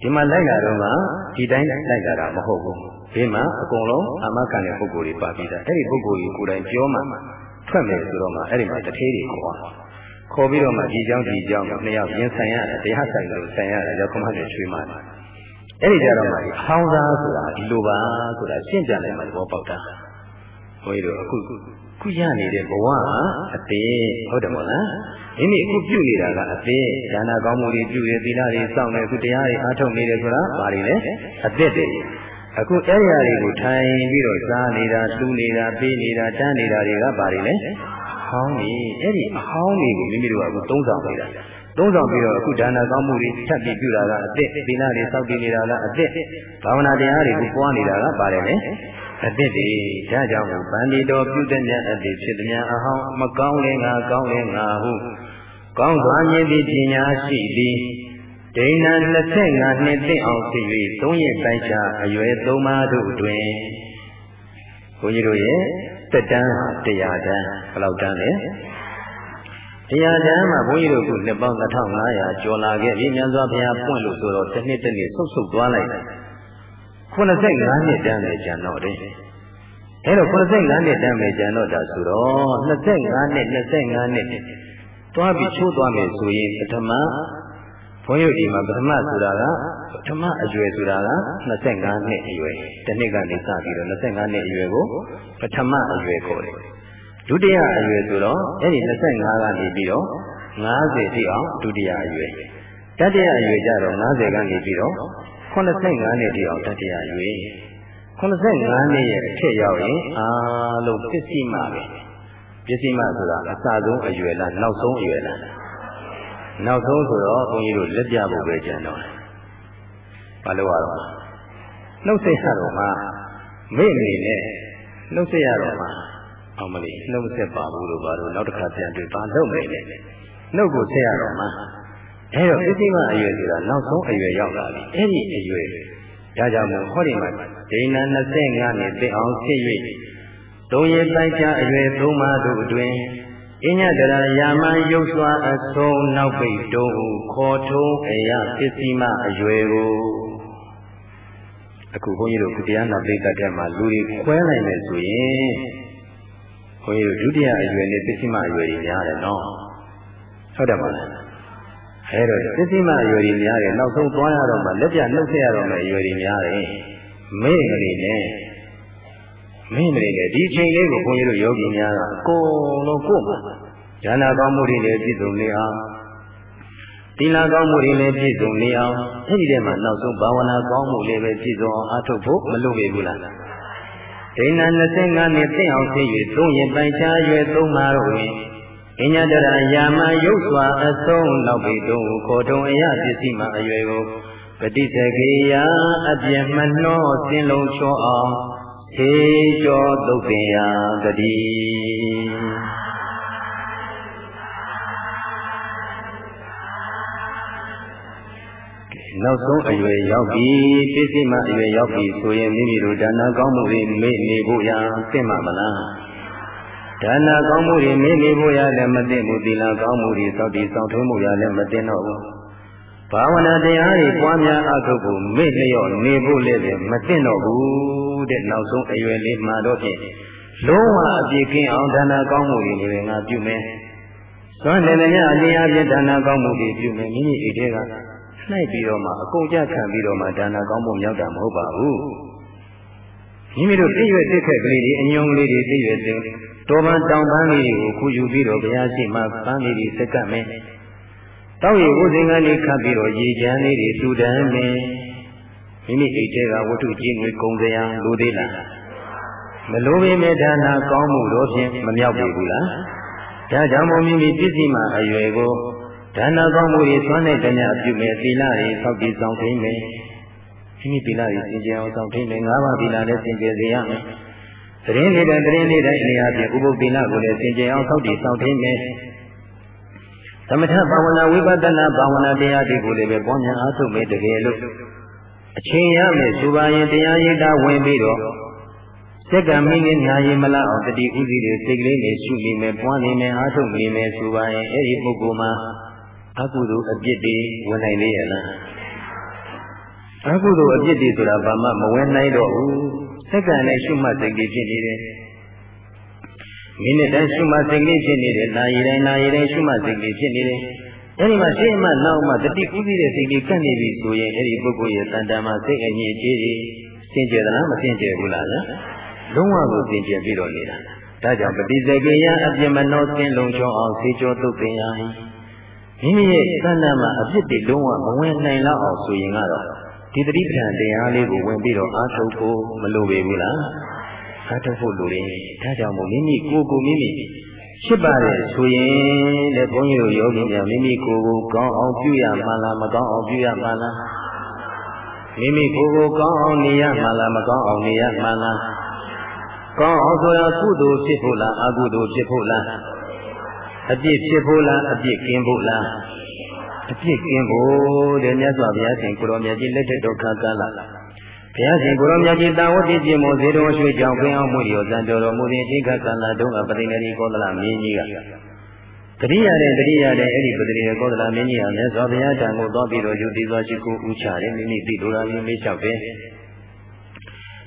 ဒီမှာလိုက်လာတော့ကဒီတိုင်းလိုက်လာတာမဟုတ်ဘူးဘေးမှာအကုန်လုံးအာမခံတဲ့ပုဂ္ဂိုလ်တွေပါပြီးသားအဲ့ဒီပုဂ္ဂိုလ်ကြီးကိုယ်တိုင်ပြောမှထွက်မယ်ဆိုတော့မှအဲ့ဒီမှာတထေးတွေခေါ်ခေါ်ပြီးတော့မှဒီကြောင့်ဒီကြောင့်နှစ်ယောက်ရင်ဆိုင်ရတယ်တရားဆိုင်လို့ဆိုင်ရတယ်ရောက်ခမနဲ့ချွေးမှအဲ့ဒီကြတော့မှဟောင်းသားဆိုတာဒီလိုပါဆိုတာရှင်းပြလိုက်မှသဘောပေါက်တာဘုန်းကြီးတို့အခု ခုရနေတဲ့ဘဝအသေးဟုတ်တယ်မို့လားမိမိအခုပြုနေတာကအသေးဒါနာကောင်းမှုတွေပြုရသီလတွေစောင့်နေအခုတရားတွေအားထုတ်နေတယ်ဆိုတာဘာတွေလဲအသက်တွေအခုအဲ့ဒီအရာတွေကိုထိုင်ပြီးတော့စားနေတာတူးနေတာပေးနေတာတန်းနေတာတွေကဘာတွေလဲဟောင်းနေအဲ့ဒီအဟောင်းတွေကိုမိမိတို့ကအခုသုံးဆောင်နေတာသုံးဆောင်ပြီးတော့အခုဒါနာကောင်းမှုတွေထပ်ပြီးပြုတာကအသက်သီလတွေစောင့်တည်နေတာကအသက်ဘာဝနာတရားတွေကိုပွားနေတာကဘာလဲလဲ အသစ်တွေဒါကြောင့်ဗန္ဒီတော်ပြုတဲ့မြတ်အသစ်ဖြစ်သည်အဟောင်းမကောင်းလည်းငါကောင်းလည်းငါဟုကောင်းစွာမြင်သည့်ပညာရှိသည်ဒိဏ25နှစ်သိအောင်ဖြစ်၍သုံးရက်တိုင်းချအရွယ်သုံးပါးတို့တွင်ဘုန်းကြီးတို့ရဲ့တက်တန်းတရားတန်းဘယ်လောက်တန်းလဲတရားတန်းမှာဘုန်းကြီးတို့ကနှစ်ပေါင်း2500ကျော်လာခဲ့ပြီမြတ်စွာဘုရားပွင့်လို့ဆိုတော့တစ်နှစ်တစ်နှစ်ဆုတ်ဆုတ်သွားလိုက်တယ် 85နှစ်တန်းပဲကျန်တော့တယ်အဲတော့85နှစ်တန်းပဲကျန်တော့တာဆိုတော့25နှစ်25နှစ်သွားပြီးချိုးသွားမယ်ဆိုရင်ပထမဘဘုန်းကြီးဒီမှာပထမဆိုတာကပထမအရွယ်ဆိုတာက25နှစ်အရွယ်တစ်နှစ်ကနေစပြီးတော့25နှစ်အရွယ်ကိုပထမအရွယ်ခေါ်တယ်ဒုတိယအရွယ်ဆိုတော့အဲ့ဒီ25ကနေပြီးတော့50တိအောင်ဒုတိယအရွယ်တတိယအရွယ်ကျတော့50ကနေပြီးတော့ 85နှစ်တိအောင်တတိယအရွယ်85နှစ်ရဲ့အထက်ရောက်ရင်အားလုံးပစ္စည်းမှပဲပစ္စည်းမှဆိုတာအစဆုံးအရွယ်လားနောက်ဆုံးအရွယ်လားနောက်ဆုံးဆိုတော့ဘုန်းကြီးတို့လက်ပြဖို့ပဲကြံတော့တယ်။ဘာလို့ရတော့နှုတ်ဆက်ရတော့မှမိမိနဲ့နှုတ်ဆက်ရတော့မှအောင်မလေးနှုတ်ဆက်ပါဘူးလို့ဘာလို့နောက်တစ်ခါပြန်တွေ့ဘာလုပ်နေလဲနှုတ်ကိုဆက်ရတော့မှ အဲတော့ပစ္စည်းမအရွယ်ဆိုတာနောက်ဆုံးအရွယ်ရောက်လာပြီအဲ့ဒီအရွယ်ဒါကြောင့်မို့ဟောဒီမှာဒိဏ25နှစ်သိအောင်ဖြစ်၍သုံးရပိုက်ချအရွယ်သုံးပါးတို့အတွင်အညတရာယာမရုပ်စွာအဆုံးနောက်ပိတ်တုံးခေါ်ထုံးအရာပစ္စည်းမအရွယ်ကိုအခုဘုန်းကြီးတို့ကုတရားနာပိဋကတ်မှာလူတွေခွဲနိုင်တယ်ဆိုရင်ဘုန်းကြီးတို့ဒုတိယအရွယ်နဲ့ပစ္စည်းမအရွယ်ကြီးများတယ်နော်ဟုတ်တယ်မလား အဲတော့ပစ္စည်းမအရွယ်ကြီးများတယ်နောက်ဆုံးသွားရတော့မှလက်ပြနှုတ်ဆက်ရတော့မှအရွယ်ကြီးများတယ်မေ့ကလေးနဲ့မင်းတွေလည်းဒီချိန်လေးကိုဘုန်းကြီးတို့ယောဂီများကအကုန်လုံးကိုယ်မှာဉာဏ်ကောင်းမှုတွေလည်းပြည့်စုံနေအောင်သီလကောင်းမှုတွေလည်းပြည့်စုံနေအောင်အဲ့ဒီထဲမှာနောက်ဆုံးဘာဝနာကောင်းမှုလေးပဲပြည့်စုံအောင်အားထုတ်ဖို့မလုပ်ရဘူးလားဒိဏ25နှစ်သိအောင်သိ၍သုံးရင်ပိုင်ချရွယ်သုံးပါတော့ဝင် အညတရယာမရုပ်စွာအဆုံးနောက်ပေတုံးခေါ်တုံအယပစ္စည်းမှအရွယ်ကိုပฏิစကေယအပြည့်မနှောစင်လုံးချောအောင်သေကျော်သုတ်ပင်ရာတတိနောက်ဆုံးအရွယ်ရောက်ပြီပြည့်စုံမှအရွယ်ရောက်ပြီဆိုရင်မိမိတို့ဒါနကောင်းမှုတွေမေ့နေဖို့ရာသိမှာမလား ဒါနကောင်းမှုတွေမေ့နေဖို့ရလည်းမသိဘူးသီလကောင်းမှုတွေစောင့်တည်ဆောင်ထုံးမှုရလည်းမသိတော့ဘူးဘာဝနာတရားတွေပွားများအထုတ်ဖို့မေ့လျော့နေဖို့လည်းမသိတော့ဘူးတဲ့နောက်ဆုံးအရွယ်လေးမှာတော့ဖြင့်လုံးဝအပြည့်ကင်းအောင်ဒါနကောင်းမှုတွေလည်းငါပြုမယ်။သွမ်းတယ်လည်းအလင်းအပြည့်ဒါနကောင်းမှုတွေပြုမယ်မိမိအိတ်ထဲကနှိုက်ပြီးတော့မှအကုန်ကြခံပြီးတော့မှဒါနကောင်းမှုမြောက်တာမဟုတ်ပါဘူး။မိမိတို့သိရွယ်သိခက်ကလေးတွေအညုံလေးတွေသိရွယ်သိ တော်ပန်တောင်ပန်းလေးတွေကိုခုယူပြီးတော့ဘုရားရှိခိုးပန်းလေးတွေစက်ကပ်မယ်။တောက်ရည်ဝစဉ်ကနေခတ်ပြီးတော့ရေချမ်းလေးတွေထူတန်းမယ်။မိမိအိတ်ထဲကဝတ္ထုကြီးငွေကုန်စရာလိုသေးလား။မလိုပေမဲ့ဒါနာကောင်းမှုတော့ဖြင့်မမြောက်ပြီဘူးလား။ဒါကြောင့်မို့မိမိပစ္စည်းမှအရွယ်ကိုဒါနာကောင်းမှုတွေသွမ်းတဲ့တ냐ပြုမယ်သီလတွေစောင့်တည်ဆောင်ထိန်မယ်မိမိသီလတွေစင်ကြယ်အောင်ဆောင်ထိန်မယ်ငါးပါးသီလလည်းစင်ကြယ်စေရမယ် သတင်းနေတဲ့သတင်းလေးတိုင်းအနေအချင်းဥပုသ္တိလကိုလည်းစင်ကြယ်အောင်စောင့်တည်ဆောင်ထိန်မယ်သမထဘာဝနာဝိပဿနာဘာဝနာတရားတွေကိုလည်းပဲပွားများအားထုတ်မယ်တကယ်လို့အချိန်ရမယ်ဆိုပါရင်တရားရိပ်တာဝင်ပြီးတော့စက်ကမိနစ်နာရီမလားအောင်တတိဥစီတွေစိတ်ကလေးနဲ့ရှုနေမယ်ပွားနေမယ်အားထုတ်နေမယ်ဆိုပါရင်အဲ့ဒီပုဂ္ဂိုလ်မှာအကုသိုလ်အပြစ်တွေဝင်နိုင်လေရလားအကုသိုလ်အပြစ်တွေဆိုတာဘာမှမဝင်နိုင်တော့ဘူး စက္ကန့်နဲ့ရှုမှတ်စိတ်တွေဖြစ်နေတယ်မိနစ်တိုင်းရှုမှတ်စိတ်လေးဖြစ်နေတယ်နာရီတိုင်းနာရီတိုင်းရှုမှတ်စိတ်လေးဖြစ်နေတယ်အဲဒီမှာရှင်းမှနောက်မှတတိကူးပြီးတဲ့စိတ်လေးကပ်နေပြီဆိုရင်အဲဒီပုဂ္ဂိုလ်ရဲ့တန်တမှာစိတ်အငြိအကျေးကြီးစင်ကြယ်သလားမစင်ကြယ်ဘူးလားဗျာလုံးဝကိုစင်ကြယ်ပြီးတော့နေတာဒါကြောင့်ပฏิစကေယအပြစ်မနှောစင်လုံးချောအောင်စေကြောတုတ်ပင်ရ၏မိမိရဲ့သဏ္ဍာန်မှာအဖြစ်တွေလုံးဝမဝင်နိုင်တော့အောင်ဆိုရင်ကတော့ ဒီတတိပဌံတရားလေးကိုဝင်ပြီးတော့အားထုတ်ဖို့မလိုပေဘူးလားအားထုတ်ဖို့လိုတယ်ဒါကြောင့်မို့မိမိကိုယ်ကိုမိမိဖြစ်ပါတယ်ဆိုရင်တဲ့ဘုန်းကြီးတို့ယောဂီများမိမိကိုယ်ကိုကောင်းအောင်ပြုရမှလားမကောင်းအောင်ပြုရမှလားမိမိကိုယ်ကိုကောင်းအောင်နေရမှလားမကောင်းအောင်နေရမှလားကောင်းအောင်ဆိုရင်ကုသိုလ်ဖြစ်ဖို့လားအကုသိုလ်ဖြစ်ဖို့လားအပြစ်ဖြစ်ဖို့လားအပြစ်ကင်းဖို့လား အပြစ်ကင်းဖို့တဲ့မြတ်စွာဘုရားရှင်ကိုရောမြတ်ကြီးလက်ထက်တော်ခါကာလဘုရားရှင်ကိုရောမြတ်ကြီးတာဝတိပြင်းမို့ဇေတော်ရွှေကြောင့်ခင်းအောင်မှုရောဇံတော်တော်မူသည်အခကာလတုန်းကပတိနေရီကောသလမင်းကြီးကတတိယတဲ့တတိယတဲ့အဲ့ဒီပတိနေကောသလမင်းကြီးဟာမြတ်စွာဘုရားတန်ကိုသွားပြီးတော့ယူတည်စွာရှိခိုးဥချတယ်မိမိသိတော်ရာမျိုးမေးလျှောက်တယ်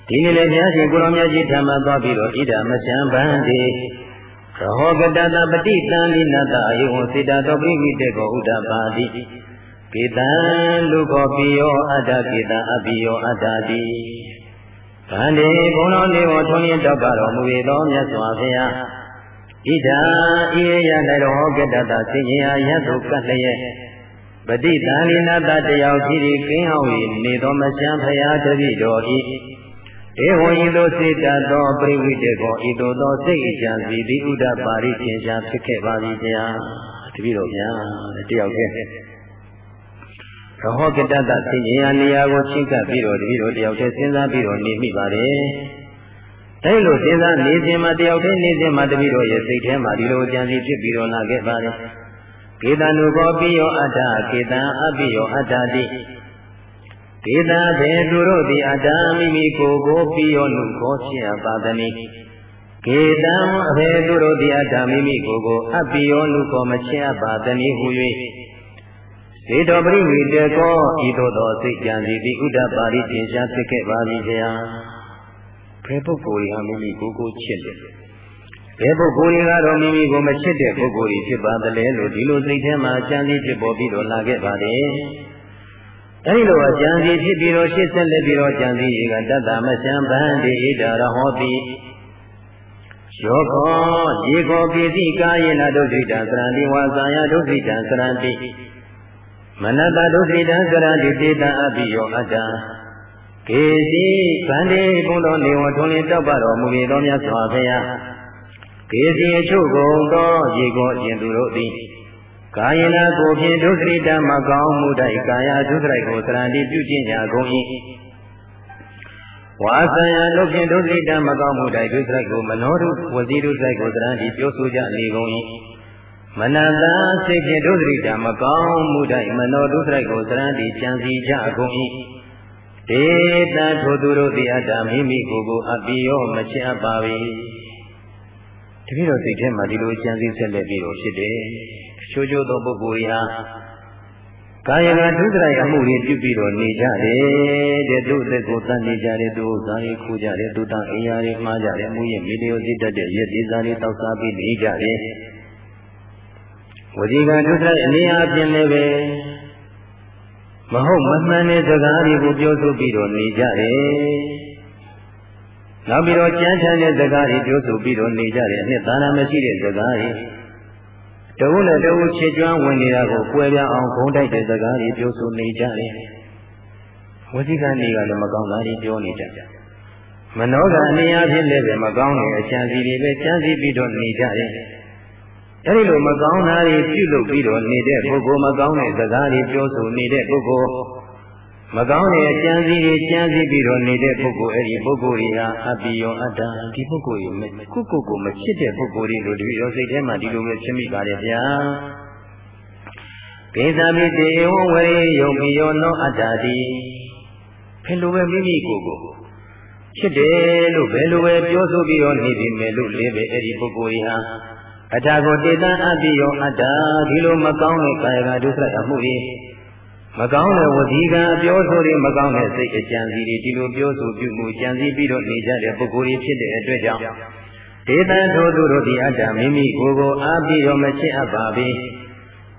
ဒီနေ့လည်းဘုရားရှင်ကိုရောမြတ်ကြီးဓမ္မသွားပြီးတော့ဣဒ္ဓမချံဗန္တိ ရဟောကတတပတိတံလိနတအယုံစေတသောပိမိတေကောဥဒ္ဓပါတိကေတံလူခောပိယောအတ္တကေတံအပိယောအတ္တတိဗန္တိဘုံတော်နေဝထွန်းရင်တောက်ပါတော်မူ၏သောမြတ်စွာဘုရားဣဒာဤရ၌တော်ဟောကတ္တသစိဉ္ယာယတ်သို့ကတ်လျက်ပฏิတန်လိနာတတယောက်ကြီးကင်းအောင်၏နေသောမရှမ်းဖရာတပည့်တော်၏ ဧဝံဤသို့စေတတ်သောပရိဝိတေကောဤသို့သောစိတ်အကြံစီသည်ဥဒ္ဒပါရိသင်္ချာဖြစ်ခဲ့ပါသည်ဗျာတပည့်တော်ဗျာတယောက်တည်းရဟောကတ္တသစိဉ္ယာနေရာကိုချိကပ်ပြီးတော့တပည့်တော်တယောက်တည်းစဉ်းစားပြီးတော့နေမိပါတယ်အဲလိုစဉ်းစားနေစဉ်မှာတယောက်တည်းနေစဉ်မှာတပည့်တော်ရဲ့စိတ်ထဲမှာဒီလိုကြံစီဖြစ်ပြီးတော့လာခဲ့ပါတယ်ကေတံနုဘောပိယောအတ္တကေတံအပိယောအတ္တတိ ကေတံဘေသူတို့သည်အတ္တမိမိကိုယ်ကိုပိယောနုခေါ်ချင်ပါသနိကေတံအဘေသူတို့သည်အတ္တမိမိကိုယ်ကိုအပိယောနုခေါ်မချင်ပါသနိဟု၍စေတောပရိဝိတေကောဤသို့သောစိတ်ကြံစီသည်ဥဒ္ဒပါရိသင်္ချာဖြစ်ခဲ့ပါသည်ဗျာဘယ်ပုဂ္ဂိုလ်ဟာမိမိကိုယ်ကိုချစ်တယ်ဘယ်ပုဂ္ဂိုလ်တွေကတော့မိမိကိုမချစ်တဲ့ပုဂ္ဂိုလ်တွေဖြစ်ပါသလဲလို့ဒီလိုစိတ်ထဲမှာအကြံစီဖြစ်ပေါ်ပြီးတော့လာခဲ့ပါတယ် အဲဒီလိုအကြံစီဖြစ်ပြီးတော့ရှစ်ဆက်လက်ပြီးတော့ကြံစီရေကတတ္တမရှံဗန္တိဣဒရဟောတိယောခောရေခောပိတိကာယေနဒုက္ခိတံသရဏိဝါစာယဒုက္ခိတံသရဏိမနတဒုက္ခိတံသရဏိတေတံအပိယောအတ္တကေစီဗန္တိဘုံတော်နေဝထွန်းလင်းတောက်ပါတော်မူ၏သောမြတ်စွာဘုရားကေစီအချုပ်ကုန်သောရေကိုအရှင်သူတို့သည် ကာယနာကိုဖြင့်ဒုစရိတမကောင်းမှုတိုက်ကာယဒုစရိုက်ကိုသရဏတိပြုကျင့်ကြကုန်၏ဝါသယတို့ဖြင့်ဒုစရိတမကောင်းမှုတိုက်ဒုစရိုက်ကိုမနောတုဝစီဒုစရိုက်ကိုသရဏတိပြောဆိုကြလေကုန်၏မနတစိတ်ဖြင့်ဒုစရိတမကောင်းမှုတိုက်မနောဒုစရိုက်ကိုသရဏတိကြံစီကြကုန်၏ဒေတာထိုသူတို့သည်အတ္တမိမိကိုယ်ကိုအပိယောမချစ်အပ်ပါ၏တပည့်တော်စိတ်ထဲမှာဒီလိုကြံစည်ဆက်လက်ပြီးတော့ဖြစ်တယ်။ ချိုးချိုးသောပုဂ္ဂိုလ်ရာကာယကဒုစရိုက်အမှုတွေပြုပြီးတော့နေကြတယ်တဲ့သူ့အသက်ကိုတန်နေကြတယ်သူ့ဥစ္စာတွေခူးကြတယ်သူတန်အိယာတွေမှားကြတယ်မှုရဲ့မီလျောစိတ်တတ်တဲ့ရက်ဒီစားတွေတောက်စားပြီးနေကြတယ်ဝစီကဒုစရိုက်အနေအချင်းလည်းပဲမဟုတ်မမှန်တဲ့စကားတွေကိုပြောဆိုပြီးတော့နေကြတယ်နောက်ပြီးတော့ကြမ်းချမ်းတဲ့စကားတွေပြောဆိုပြီးတော့နေကြတယ်အနှစ်သာရမရှိတဲ့စကားတွေ တဝုနဲ့တဝုချစ်ကျွမ်းဝင်နေတာကိုကွဲပြားအောင်ဂုံးတိုက်တဲ့စကားတွေပြောဆိုနေကြတယ်ဝစီကနေကလည်းမကောင်းတာတွေပြောနေကြတယ်မနောကအနေအချင်းလည်းပဲမကောင်းတဲ့အချမ်းစီတွေပဲကြမ်းစီပြီးတော့နေကြတယ်အဲဒီလိုမကောင်းတာတွေပြုလုပ်ပြီးတော့နေတဲ့ပုဂ္ဂိုလ်မကောင်းတဲ့စကားတွေပြောဆိုနေတဲ့ပုဂ္ဂိုလ် မကောင်းတဲ့အကြံစီတွေကြံစီပြီးတော့နေတဲ့ပုဂ္ဂိုလ်အဲ့ဒီပုဂ္ဂိုလ်တွေဟာအပိယောအတ္တဒီပုဂ္ဂိုလ်ရဲ့ကိုကိုကိုမချစ်တဲ့ပုဂ္ဂိုလ်တွေလို့တပည့်တော်စိတ်ထဲမှာဒီလိုပဲဖြစ်မိပါတယ်ဗျာကိသမိတေဝဝေယုံပိယောနောအတ္တတိဘယ်လိုပဲမိမိကိုကိုချစ်တယ်လို့ဘယ်လိုပဲပြောဆိုပြီးတော့နေပြီမယ်လို့လေးပဲအဲ့ဒီပုဂ္ဂိုလ်ကြီးဟာအတ္တကိုတေတံအပိယောအတ္တဒီလိုမကောင်းတဲ့ကာယကဒုစရအမှုတွေ မကောင်းတဲ့ဝစီကံအပြောဆိုတွေမကောင်းတဲ့စိတ်အကြံစီတွေဒီလိုပြောဆိုပြုမှုကြံစည်ပြီးတော့နေကြတဲ့ပုဂ္ဂိုလ်တွေဖြစ်တဲ့အတွက်ကြောင့်ဒေသထိုသူတို့ဒီအတ္တမိမိကိုယ်ကိုအားပြီးတော့မချစ်အပ်ပါပြီ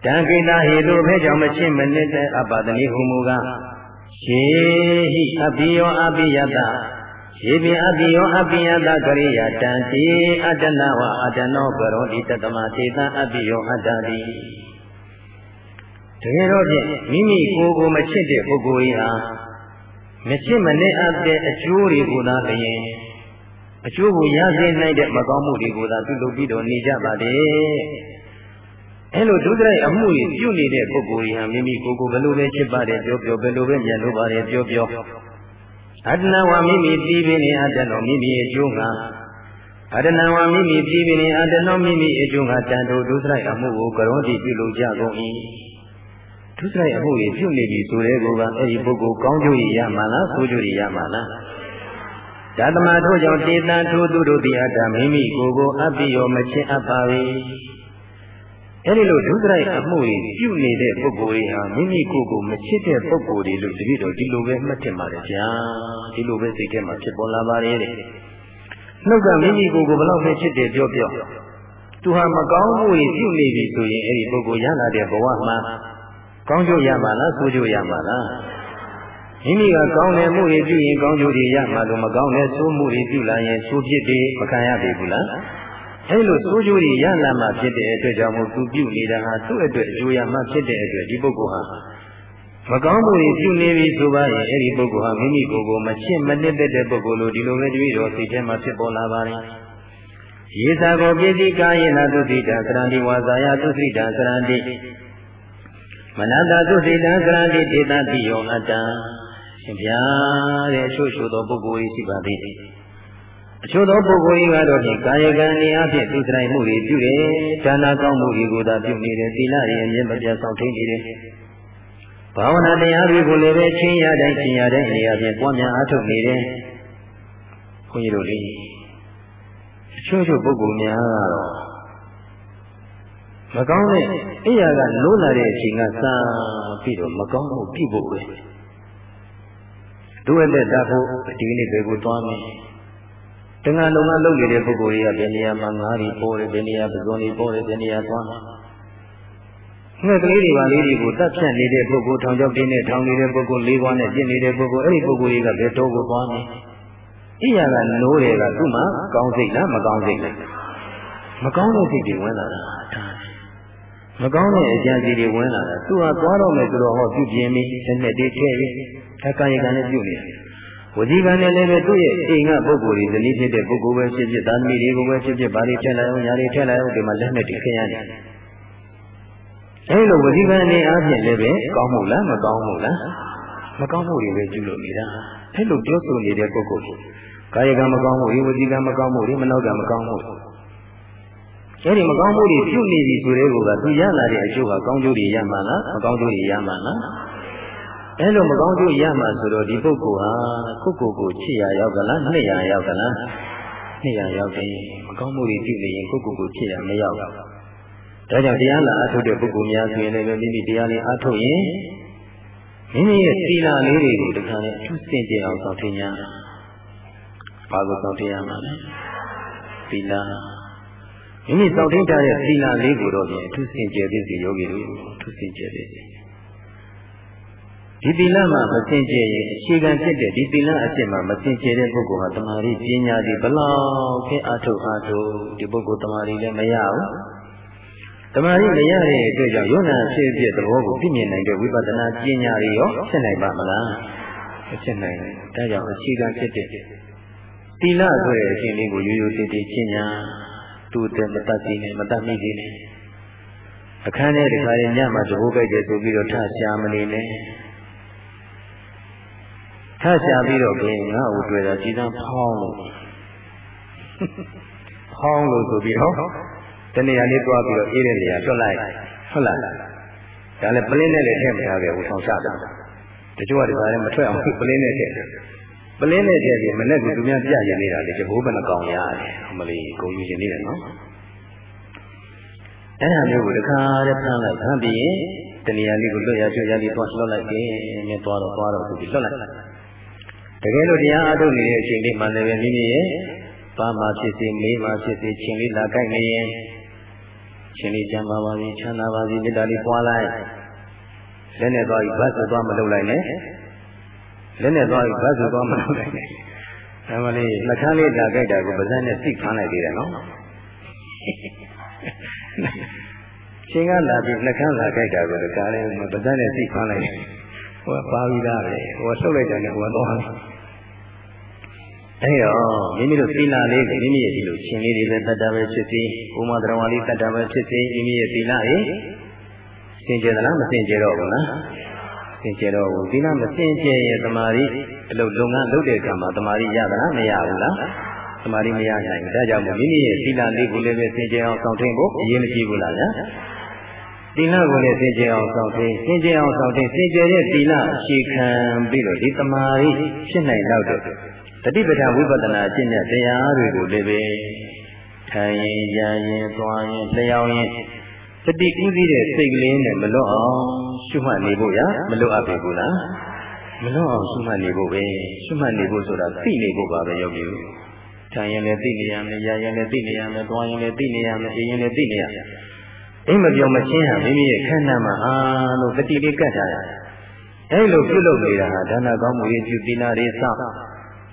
တံကိတာဟေတုဖဲကြောင့်မချစ်မနစ်တဲ့အပ္ပတနိဟုမူကရှေဟိအပိယောအပိယတယေပိအပိယောအပိယတကရိယာတံတိအတ္တနဝအတ္တနောကရောတိတတမသေတံအပိယောအတ္တတိ တကယ်တော့ဖြင့်မိမိကိုယ်ကိုမချစ်တဲ့ပုဂ္ဂိုလ်ကြီးဟာမချစ်မနစ်အပ်တဲ့အကျိုးတွေကိုသာလျင်အကျိုးကိုရစေနိုင်တဲ့မကောင်းမှုတွေကိုသာပြုလုပ်ပြီးတော့နေကြပါတယ်။အဲလိုဒုစရိုက်အမှုတွေပြုနေတဲ့ပုဂ္ဂိုလ်ကြီးဟာမိမိကိုယ်ကိုဘယ်လိုပဲချစ်ပါတယ်ပြောပြောဘယ်လိုပဲမြတ်လို့ပါတယ်ပြောပြောအတ္တနာဝမိမိပြီးပြီးနေအတ္တတော်မိမိအကျိုးကအတ္တနာဝမိမိပြီးပြီးနေအတ္တတော်မိမိအကျိုးကတန်တို့ဒုစရိုက်အမှုကိုကရောတိပြုလုပ်ကြကုန်၏။ ဒုစရိုက်အမှုတွေပြုနေပြီဆိုတဲ့ကောကအဲ့ဒီပုဂ္ဂိုလ်ကောင်းကျိုးရမှာလားဆိုးကျိုးရမှာလားဓမ္မထို့ကြောင့်တေတံထိုသူတို့သည်အတ္တမိမိကိုယ်ကိုအပိယောမချင်းအပ်ပါ၏အဲ့ဒီလိုဒုစရိုက်အမှုတွေပြုနေတဲ့ပုဂ္ဂိုလ်တွေဟာမိမိကိုယ်ကိုမချစ်တဲ့ပုဂ္ဂိုလ်တွေလို့တတိတော်ဒီလိုပဲမှတ်တင်ပါတယ်ဗျာဒီလိုပဲစိတ်ထဲမှာဖြစ်ပေါ်လာပါလေတဲ့နှုတ်ကမိမိကိုယ်ကိုဘယ်လောက်ပဲချစ်တယ်ပြောပြောသူဟာမကောင်းမှုတွေပြုနေပြီဆိုရင်အဲ့ဒီပုဂ္ဂိုလ်ရလာတဲ့ဘဝမှာ ကောင်းကျိုးရမှာလားဆိုးကျိုးရမှာလားမိမိကကောင်းတဲ့မှုတွေပြုရင်ကောင်းကျိုးတွေရမှာလို့မကောင်းတဲ့ဆိုးမှုတွေပြုလာရင်ဆိုးဖြစ်တွေမခံရပြီဘူးလားအဲလိုဆိုးကျိုးတွေရလာမှဖြစ်တဲ့အတွက်ကြောင့်မို့သူပြုနေတာဟာသူ့အတွက်အကျိုးရမှဖြစ်တဲ့အတွက်ဒီပုဂ္ဂိုလ်ဟာမကောင်းမှုတွေပြုနေပြီဆိုပါရင်အဲ့ဒီပုဂ္ဂိုလ်ဟာမိမိကိုယ်ကိုမချစ်မနစ်သက်တဲ့ပုဂ္ဂိုလ်လိုဒီလိုပဲတွေးတော့စိတ်ထဲမှာဖြစ်ပေါ်လာပါတယ်။ယေသာကိုပြည့်စည်ကာယေနာသုတိတံသရဏတိဝါစာယသုတိတံသရဏတိ မနတသုတိတံသရဏတိတေတတိယောအတ္တရှင်ဗျာတဲ့အချို့ချို့သောပုဂ္ဂိုလ်ကြီးရှိပါသေးတယ်။အချို့သောပုဂ္ဂိုလ်ကြီးကတော့ဒီကာယကံနေအဖြစ်သူစရိုက်မှုတွေပြုတယ်။ဒါနာကောင်းမှုတွေကိုသာပြုနေတယ်။သီလရည်အမြဲမပြတ်ဆောင်ထိန်နေတယ်။ဘာဝနာတရားတွေကိုလည်းပဲချင်းရတိုင်းချင်းရတိုင်းနေရာပြင်ပွားများအားထုတ်နေတယ်။ခွန်ကြီးတို့လေအချို့ချို့ပုဂ္ဂိုလ်များကတော့ မကောင်းတဲ့အရာကလို့လာတဲ့အချိန်ကစပြီးတော့မကောင်းမှုပြုဖို့ပဲတို့ရဲ့တက်ဖို့ဒီနေ့ပဲကိုသွားမယ်တဏှာလုံးကလုပ်နေတဲ့ပုဂ္ဂိုလ်တွေကဘယ်နေရာမှာငါးတွေပေါ်တယ်ဘယ်နေရာပဇွန်တွေပေါ်တယ်ဘယ်နေရာသွားမယ်ငှက်ကလေးတွေပါလေးတွေကိုတတ်ဖြတ်နေတဲ့ပုဂ္ဂိုလ်ထောင်ချောက်တင်းနဲ့ထောင်နေတဲ့ပုဂ္ဂိုလ်လေးပါးနဲ့ပြင့်နေတဲ့ပုဂ္ဂိုလ်အဲ့ဒီပုဂ္ဂိုလ်တွေကဘယ်တော့ကိုသွားမလဲ။ဣယာကနိုးတယ်ကသူ့မှာကောင်းစိတ်လားမကောင်းစိတ်လား။မကောင်းတဲ့စိတ်တွေဝင်လာတာဒါ မကောင်းတဲ့အကြံစီတွေဝင်လာတာသူဟာသွားတော့မယ်ဆိုတော့ဟောပြုပြင်းပြီးတစ်နှစ်တည်းထဲပြီးဓကာယကံနဲ့ပြုနေတယ်။ဝစီကံနဲ့လည်းပဲသူ့ရဲ့အိမ်ကပုဂ္ဂိုလ်တွေဇနီးဖြစ်တဲ့ပုဂ္ဂိုလ်ပဲဖြစ်ဖြစ်သာသမီတွေကိုပဲဖြစ်ဖြစ်ဘာတွေထက်လိုက်အောင်ညာတွေထက်လိုက်အောင်ဒီမှာလက်နဲ့တည်းခရရတယ်။အဲလိုဝစီကံနေအားဖြင့်လည်းပဲကောင်းမှုလားမကောင်းမှုလားမကောင်းမှုတွေပဲပြုလို့နေတာအဲလိုပြောဆိုနေတဲ့ပုဂ္ဂိုလ်ကိုကာယကံမကောင်းမှုဝစီကံမကောင်းမှုမနောကံမကောင်းမှု အဲဒီမကောင်းမှုတွေပြုနေပြီဆိုတဲ့ကောကသူရလာတဲ့အကျိုးကကောင်းကျိုးတွေရမှာလားမကောင်းကျိုးတွေရမှာလားအဲလိုမကောင်းကျိုးရမှာဆိုတော့ဒီပုဂ္ဂိုလ်ဟာကိုယ့်ကိုယ်ကိုချစ်ရရောက်ကလားနှစ်ရရောက်ကလားနှစ်ရရောက်တယ်မကောင်းမှုတွေပြုနေရင်ကိုယ့်ကိုယ်ကိုချစ်ရမရောက်ဘူးဒါကြောင့်တရားလာအထုတ်တဲ့ပုဂ္ဂိုလ်များဆိုရင်လည်းမိမိတရားလေးအထုတ်ရင်မိမိရဲ့သီလလေးတွေကိုတခါနဲ့အထူးစင်ကြယ်အောင်ဆောင်ထင်ကြ။ဘာကိုဆောင်ထင်ရမှာလဲ။သီလ မိမိဆောင်ထင်ကြတဲ့သီလလေးကိုတော့ပြန်အထူးစင်ကြယ်ဖြစ်စီယောဂီတို့အထူးစင်ကြယ်ဖြစ်စီဒီသီလမှာမစင်ကြယ်ရင်အခြေခံဖြစ်တဲ့ဒီသီလအစစ်မှာမစင်ကြယ်တဲ့ပုဂ္ဂိုလ်ဟာတမာရီပညာဒီဘလောက်ခဲအထုတ်အထုတ်ဒီပုဂ္ဂိုလ်တမာရီလည်းမရဘူးတမာရီမရတဲ့အတွက်ကြောင့်ယုံနာဖြစ်ဖြစ်သဘောကိုသိမြင်နိုင်တဲ့ဝိပဿနာပညာတွေရောဖြစ်နိုင်ပါမလားမဖြစ်နိုင်ဘူးဒါကြောင့်အခြေခံဖြစ်တဲ့သီလဆိုတဲ့အခြင်းလေးကိုရိုးရိုးတည်တည်ချင်းညာ သူ့တဲ့မတတ်သေးနဲ့မတတ်မိသေးနဲ့အခန်းထဲတခါရင်ညမှာသဘောကြိုက်တယ်ဆိုပြီးတော့ထရှာမနေနဲ့ထရှာပြီးတော့ဘယ်ငါ့ကိုတွေ့တာကြည်သာဖောင်းလို့ဖောင်းလို့ဆိုပြီးတော့တနေရာလေးသွားပြီးတော့အေးတဲ့နေရာလွတ်လိုက်ဟုတ်လားဒါလည်းပလင်းနဲ့လည်းထည့်မထားခဲ့ဘူးထောင်ချတာတချို့ကဒီပါလည်းမထွက်အောင်ပလင်းနဲ့ထည့် ပလင်းနဲ့ထည့်ပြီးမနဲ့ကသူများပြရင်နေတာလေတဘိုးဘယ်နှကောင်ရတယ်ဟိုမလေးကိုယူရှင်နေတယ်နော်အဲ့ဒါမျိုးကိုတခါတည်းဖမ်းလိုက်ဖမ်းပြီးရင်တနေရာလေးကိုလွတ်ရကျွတ်ရလေးသွားလွတ်လိုက်တယ်မင်းသွားတော့သွားတော့ဆိုပြီးလွတ်လိုက်တကယ်လို့တရားအားထုတ်နေတဲ့အချိန်လေးမှလည်းပဲမိမိရဲ့ပါမှာဖြစ်စေမေးမှာဖြစ်စေချင်းလေးလာကြိုက်နေရင်ရှင်လေးကျမ်းပါပါစေချမ်းသာပါစေမေတ္တာလေးပွားလိုက်လက်နဲ့သွားပြီးဘတ်ဆိုသွားမလုပ်လိုက်နဲ့ လက်နဲ့သွားပြီးဘတ်ဆိုသွားမလုပ်လိုက်နဲ့အဲမလေးနှခမ်းလေးလာကြိုက်တာကိုပါးစပ်နဲ့စိတ်ဖမ်းလိုက်သေးတယ်နော်ရှင်ကလာပြီးနှခမ်းလာကြိုက်တာကိုဒါကလည်းပါးစပ်နဲ့စိတ်ဖမ်းလိုက်ဟိုပါပြီးသားပဲဟိုဆုပ်လိုက်တယ်နဲ့ဟိုတော့အဲတော့မိမိတို့သီလလေးကိုမိမိရဲ့ဒီလိုရှင်လေးတွေပဲတတ်တာပဲဖြစ်စီဘုမတော်ဝါလေးတတ်တာပဲဖြစ်စီမိမိရဲ့သီလရေစင်ကြယ်သလားမစင်ကြယ်တော့ဘူးလား စင်ကြယ်တော့ဘူးသီလမစင်ကြယ်ရဲ့တမာရီအလုပ်လုပ်ငန်းလုပ်တဲ့အခါမှာတမာရီရသလားမရဘူးလားတမာရီမရနိုင်ဘူးဒါကြောင့်မိမိရဲ့သီလလေးကိုလည်းပဲစင်ကြယ်အောင်ဆောင်ထင်းဖို့အရေးမကြီးဘူးလားဗျာသီလကိုလည်းစင်ကြယ်အောင်ဆောင်ထင်းစင်ကြယ်အောင်ဆောင်ထင်းစင်ကြယ်တဲ့သီလအခြေခံပြီးတော့ဒီတမာရီဖြစ်နိုင်တော့တဲ့တတိပဋ္ဌာဝိပဿနာအကျင့်နဲ့တရားတွေကိုလည်းပဲထိုင်ရင်ရရင်သွားရင်လျှောက်ရင်တတိဥသိတဲ့စိတ်ကလေးနဲ့မလွတ်အောင် ရှုမှတ်နေဖို့ရမလွတ်အပ်ပြီဘူးလားမလွတ်အောင်ရှုမှတ်နေဖို့ပဲရှုမှတ်နေဖို့ဆိုတာသိနေဖို့ပါပဲယောဂီထိုင်ရင်လည်းသိနေရမယ်ရရင်လည်းသိနေရမယ်သွားရင်လည်းသိနေရမယ်အေးရင်လည်းသိနေရမယ်အိမ်မပြောမချင်းဟာမိမိရဲ့ခန္ဓာမှာအာလို့တတိလေးကတ်ထားရတယ်အဲ့လိုပြုလုပ်နေတာဟာဒါနကောင်းမှုရေးပြုသီလတွေစောင့်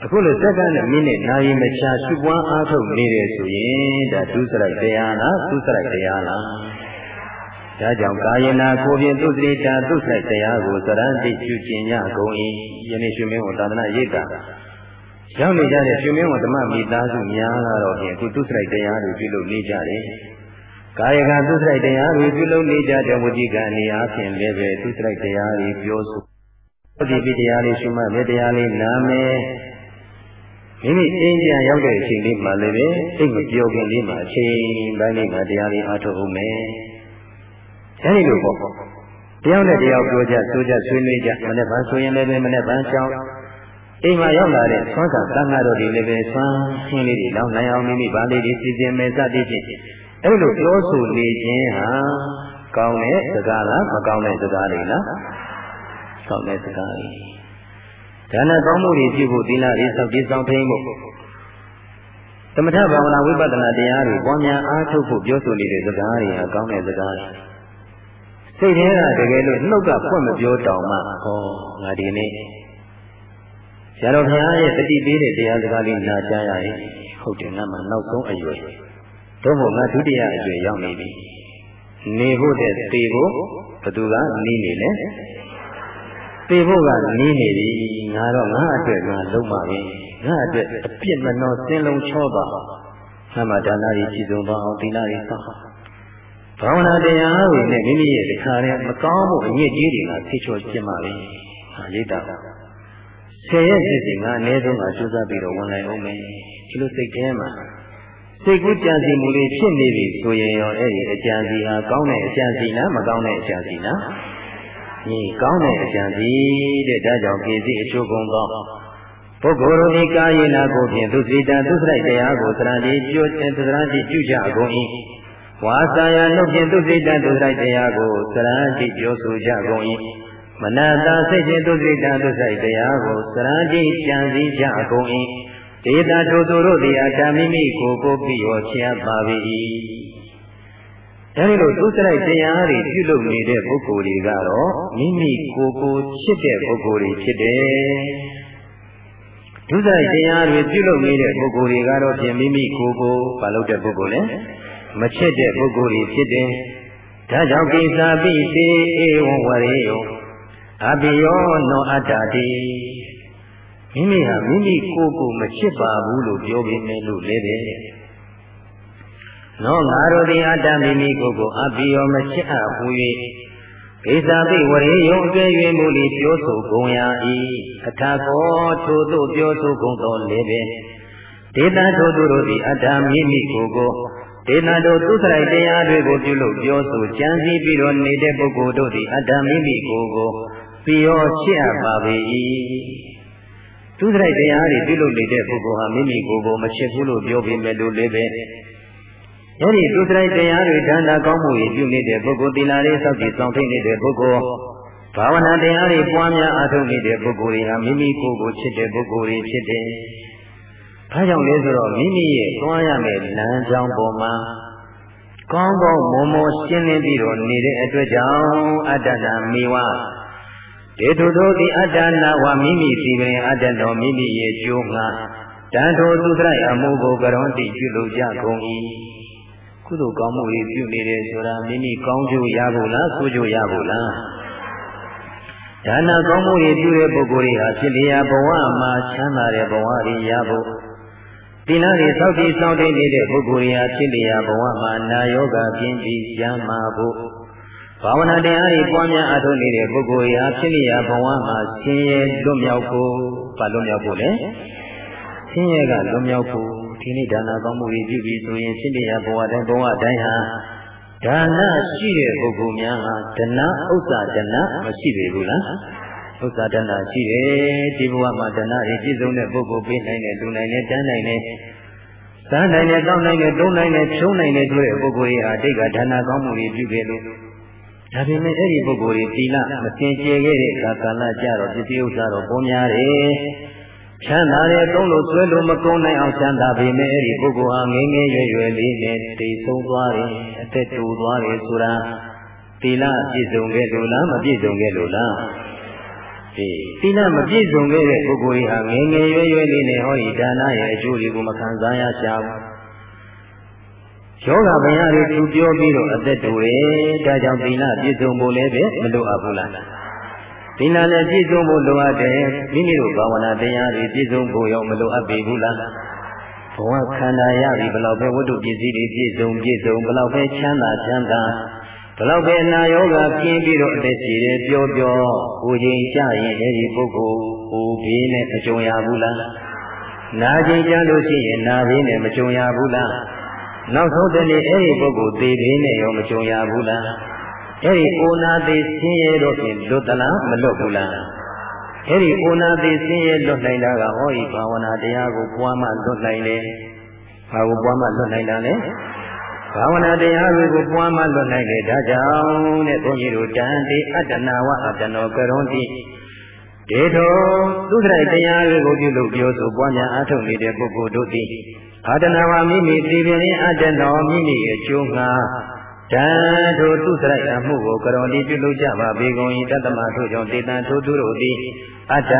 အခုလိုစက္ကန့်နဲ့မိနစ်နာရီမချာရှုပွားအားထုတ်နေတယ်ဆိုရင်ဒါဒုစရိုက်တရားလားဒုစရိုက်တရားလား ဒါကြောင့်ကာယနာကိုပြင်သူစရိတာသူစရိုက်တရားကိုသရဏတိပြုကျင်ကြကုန်၏ယနေ့ရှင်မင်းဝသာသနာရိပ်တာရောက်နေကြတဲ့ရှင်မင်းဝဓမ္မမိသားစုများလာတော့ဖြင့်အခုသူစရိုက်တရားတွေပြုလုပ်နေကြတယ်ကာယကသူစရိုက်တရားတွေပြုလုပ်နေကြတဲ့ဝတိကနေအားဖြင့်လည်းပဲသူစရိုက်တရားတွေပြောဆိုဒီပိတရားလေးရှုမှတ်မေတရားလေးနာမယ်မိမိအင်းပြန်ရောက်တဲ့အချိန်လေးမှလည်းပဲစိတ်မပြောခင်လေးမှအချိန်ပိုင်းလေးမှတရားလေးအားထုတ်အောင်မယ် အဲဒီလိုပေါ့တယောက်နဲ့တယောက်ပြောကြဆိုကြဆွေးနွေးကြမနေ့ကဆိုရင်လည်းပဲမနေ့ကကြောင်းအိမ်မှာရောက်လာတဲ့ဆွမ်းကသံဃာတော်တွေလည်းပဲဆွမ်းခင်းလေးတွေလောင်းနိုင်အောင်မိမိဗာလေးတွေစီစဉ်မယ်စသည်ဖြင့်အဲ့လိုပြောဆိုနေခြင်းဟာကောင်းတဲ့စကားလားမကောင်းတဲ့စကားတွေလားကောင်းတဲ့စကားတွေဒါနကောင်းမှုတွေပြုဖို့သီလတွေစောင့်တည်ဆောင်ထိန်ဖို့သမထဘာဝနာဝိပဿနာတရားတွေပွားများအားထုတ်ဖို့ပြောဆိုနေတဲ့စကားတွေဟာကောင်းတဲ့စကားတွေ စိတ်ထဲကတကယ်လို့နှုတ်ကဖွင့်မပြောတောင်မှဟောငါဒီနေ့ဆရာတော်ဘုရားရဲ့တတိပေးတဲ့တရားစကားလေးနာကြားရရင်ဟုတ်တယ်ငါမှနောက်ဆုံးအရွယ်သို့မဟုတ်ငါဒုတိယအရွယ်ရောက်နေပြီနေဖို့တဲ့သေဖို့ဘသူကနီးနေလဲသေဖို့ကနီးနေပြီငါတော့ငါအတွက်ငါလုံးပါပဲငါအတွက်အပြစ်မနှောစင်းလုံးချောပါငါမှဒါနတွေကြည်စုံပါအောင်သီလတွေဆောက် ဘာဝနာတရားတွေနဲ့မိမိရဲ့တခါတည်းမကောင်းမှုအညစ်အကြေးတွေကဆိတ်ချောကျင်းပါလေဟာရိတ်တာဆယ်ရက်ဖြစ်စီငါအနည်းဆုံးကစူးစမ်းပြီးတော့ဝင်လိုက်အောင်မယ်ဒီလိုစိတ်ထဲမှာစိတ်ကူးကြံစီမှုလေးဖြစ်နေပြီဆိုရင်ရောအဲ့ဒီအကြံစီဟာကောင်းတဲ့အကြံစီလားမကောင်းတဲ့အကြံစီလားဒီကောင်းတဲ့အကြံစီတဲ့ဒါကြောင့်ကိစီအချို့ကုန်သောပုဂ္ဂိုလ်တို့ဒီကာယေနာကိုဖြင့်သူစိတံသူစရိုက်တရားကိုသရဏတိကျွတ်သရဏတိပြုကြကုန်၏ ဝါစာယနှုတ်ဖြင့်သူစိတံသူစရိုက်တရားကိုသရဏတိပြောဆိုကြကုန်၏မနတာစိတ်ဖြင့်သူစိတံသူစရိုက်တရားကိုသရဏတိကြံစည်ကြကုန်၏ဒေတာထိုသူတို့သည်အတ္တမိမိကိုကိုပြီးရောချရပါ၏အဲဒီလိုသူစရိုက်တရားတွေပြုလုပ်နေတဲ့ပုဂ္ဂိုလ်တွေကတော့မိမိကိုကိုချစ်တဲ့ပုဂ္ဂိုလ်တွေဖြစ်တယ်ဒုစရိုက်တရားတွေပြုလုပ်နေတဲ့ပုဂ္ဂိုလ်တွေကတော့ပြင်မိမိကိုကိုမလုပ်တဲ့ပုဂ္ဂိုလ်လဲ မချစ်တဲ့ပုဂ္ဂိုလ်တွေဖြစ်တယ်ဒါကြောင့်ကိစ္စပိသေဧဝံဝရေယောအပိယောနောအတ္တတိမိမိဟာမိမိကိုယ်ကိုမချစ်ပါဘူးလို့ပြောပေမဲ့လို့လည်းပဲနောငါတို့သည်အတ္တမိမိကိုယ်ကိုအပိယောမချစ်အပ်ဟူ၍ကိစ္စပိဝရေယုံအကဲ၍မူလီပြောဆိုကုန်ရ၏အထာကောထိုသို့ပြောဆိုကုန်သောလည်းပဲဒေတာထိုသူတို့သည်အတ္တမိမိကိုယ်ကို ဒေနာတို့သူစရိုက်တရားတွေကိုပြုလုပ်ပြောဆိုကြံစည်ပြီးတော့နေတဲ့ပုဂ္ဂိုလ်တို့သည်အတ္တမိမိကိုယ်ကိုပြီးရောချစ်အပ်ပါပေ၏သူစရိုက်တရားတွေပြုလုပ်နေတဲ့ပုဂ္ဂိုလ်ဟာမိမိကိုယ်ကိုမချစ်ဘူးလို့ပြောပေမဲ့လို့လည်းပဲအဲဒီသူစရိုက်တရားတွေဒါနကောင်းမှုတွေပြုနေတဲ့ပုဂ္ဂိုလ်သီလတွေစောင့်ကြည့်ဆောင်ထိတ်နေတဲ့ပုဂ္ဂိုလ်ဘာဝနာတရားတွေပွားများအားထုတ်နေတဲ့ပုဂ္ဂိုလ်တွေဟာမိမိကိုယ်ကိုချစ်တဲ့ပုဂ္ဂိုလ်တွေဖြစ်တယ်။ ဒါကြောင့်လဲဆိုတော့မိမိရဲ့သွားရမယ့်လမ်းကြောင်းပေါ်မှာကောင်းကောင်းမွန်မွန်ရှင်းလင်းပြီးတော့နေတဲ့အတွက်ကြောင့်အတ္တနာမိဝဒေတုတို့သည်အတ္တနာဝမိမိစီပင်အတ္တတော်မိမိရဲ့ကျိုးငါတန်ထိုသူစရိုက်အမှုကိုကရွန်တိပြုလုပ်ကြကုန်၏ကုသိုလ်ကောင်းမှုတွေပြုနေတယ်ဆိုတာမိမိကောင်းကျိုးရဖို့လားဆိုးကျိုးရဖို့လားဒါနကောင်းမှုတွေပြုတဲ့ပုဂ္ဂိုလ်တွေဟာဖြစ်လျာဘဝမှာချမ်းသာတဲ့ဘဝတွေရဖို့ သီလတွေသောက်တည်ဆောင်တည်နေတဲ့ပုဂ္ဂိုလ်တွေဟာဖြစ်လျာဘဝမှာနာယောဂပြင်းပြီးကျမ်းမာဖို့ဘာဝနာတရားတွေပွားများအားထုတ်နေတဲ့ပုဂ္ဂိုလ်ရာဖြစ်နေရဘဝမှာဆင်းရဲလွတ်မြောက်ဖို့ဘာလွတ်မြောက်ဖို့လဲဆင်းရဲကလွတ်မြောက်ဖို့ဒီနေ့ဒါနကောင်းမှုတွေပြုပြီးဆိုရင်ဖြစ်နေရဘဝတိုင်းဘဝတိုင်းဟာဒါနရှိတဲ့ပုဂ္ဂိုလ်များဟာဒနာဥစ္စာဒနာမရှိပေဘူးလား ဥစ္စာဒနာရှိတယ်ဒီဘဝမှာဒနာတွေပြည့်စုံတဲ့ပုဂ္ဂိုလ်ပေးနိုင်တယ်လူနိုင်တယ်တန်းနိုင်တယ်စားနိုင်တယ်တောင်းနိုင်တယ်တုံးနိုင်တယ်ဖြုံးနိုင်တယ်ဆိုတဲ့ပုဂ္ဂိုလ်ရဲ့အတိတ်ကဒါနကောင်းမှုတွေပြုခဲ့လို့ဒါပေမဲ့အဲ့ဒီပုဂ္ဂိုလ်တွေသီလမစင်ကြယ်ခဲ့တဲ့အခါကာလကြတော့ပစ္စည်းဥစ္စာတော့ပေါ်များတယ်ချမ်းသာတဲ့သုံးလို့ဆွဲလို့မကုန်နိုင်အောင်ချမ်းသာပေမဲ့အဲ့ဒီပုဂ္ဂိုလ်ဟာငယ်ငယ်ရွယ်ရွယ်လေးနဲ့တိတ်ဆုံးသွားတယ်အသက်တူသွားတယ်ဆိုတာသီလပြည့်စုံခဲ့လို့လားမပြည့်စုံခဲ့လို့လားအေး သီလမပြည့်စုံခဲ့တဲ့ပုဂ္ဂိုလ်ကြီးဟာငယ်ငယ်ရွယ်ရွယ်လေးနဲ့ဟောဒီဒါနရဲ့အကျိုးတွေကိုမခံစားရရှာဘူးယောဂဗျာတွေသူပြောပြီးတော့အသက်တူတယ်ဒါကြောင့်သီလပြည့်စုံဖို့လည်းပဲမလိုအပ်ဘူးလားသီလနဲ့ပြည့်စုံဖို့လိုအပ်တယ်မိမိတို့ဘာဝနာတရားတွေပြည့်စုံဖို့ရောမလိုအပ်ပေဘူးလားဘဝခန္ဓာရပြီဘလောက်ပဲဝတ္ထုပစ္စည်းတွေပြည့်စုံပြည့်စုံဘလောက်ပဲချမ်းသာချမ်းသာ ဘလောက်ပဲနာယောဂကင်းပြီးတော့အသက်ရှိတယ်ပြောပြောကိုချိန်ကြရင်အဲဒီပုဂ္ဂိုလ်ဟိုဘေးနဲ့မကြုံရဘူးလားနာချိန်ကြလို့ရှိရင်နာဘေးနဲ့မကြုံရဘူးလားနောက်ဆုံးတနေ့အဲ့ဒီပုဂ္ဂိုလ်သေဘေးနဲ့ရောမကြုံရဘူးလားအဲ့ဒီအိုနာသေးဆင်းရဲတော့ဖြင့်လွတ်သလားမလွတ်ဘူးလားအဲ့ဒီအိုနာသေးဆင်းရဲလွတ်နိုင်တာကဟောဒီဘာဝနာတရားကိုပွားမှလွတ်နိုင်တယ်ဘာကိုပွားမှလွတ်နိုင်တာလဲ ဘာဝနာတရားတွေကိုပွားမှလွတ်နိုင်တယ်ဒါကြောင့်တဲ့ဘုန်းကြီးတို့တန်တိအတ္တနာဝအတ္တနောကရုံတိဒေထောသုဒ္ဓရိုက်တရားတွေကိုပြုလုပ်ပြောဆိုပွားများအားထုတ်နေတဲ့ပုဂ္ဂိုလ်တို့သည်အာတနာဝမိမိသိပင်အတ္တနောမိမိအကျိုးငါတန်ထိုသူစရိုက်အမှုကိုကရောတိပြုလုပ်ကြပါဘေကုန်ဤတတ္တမထို့ကြောင့်တေတံထိုသူတို့သည်အတ္တ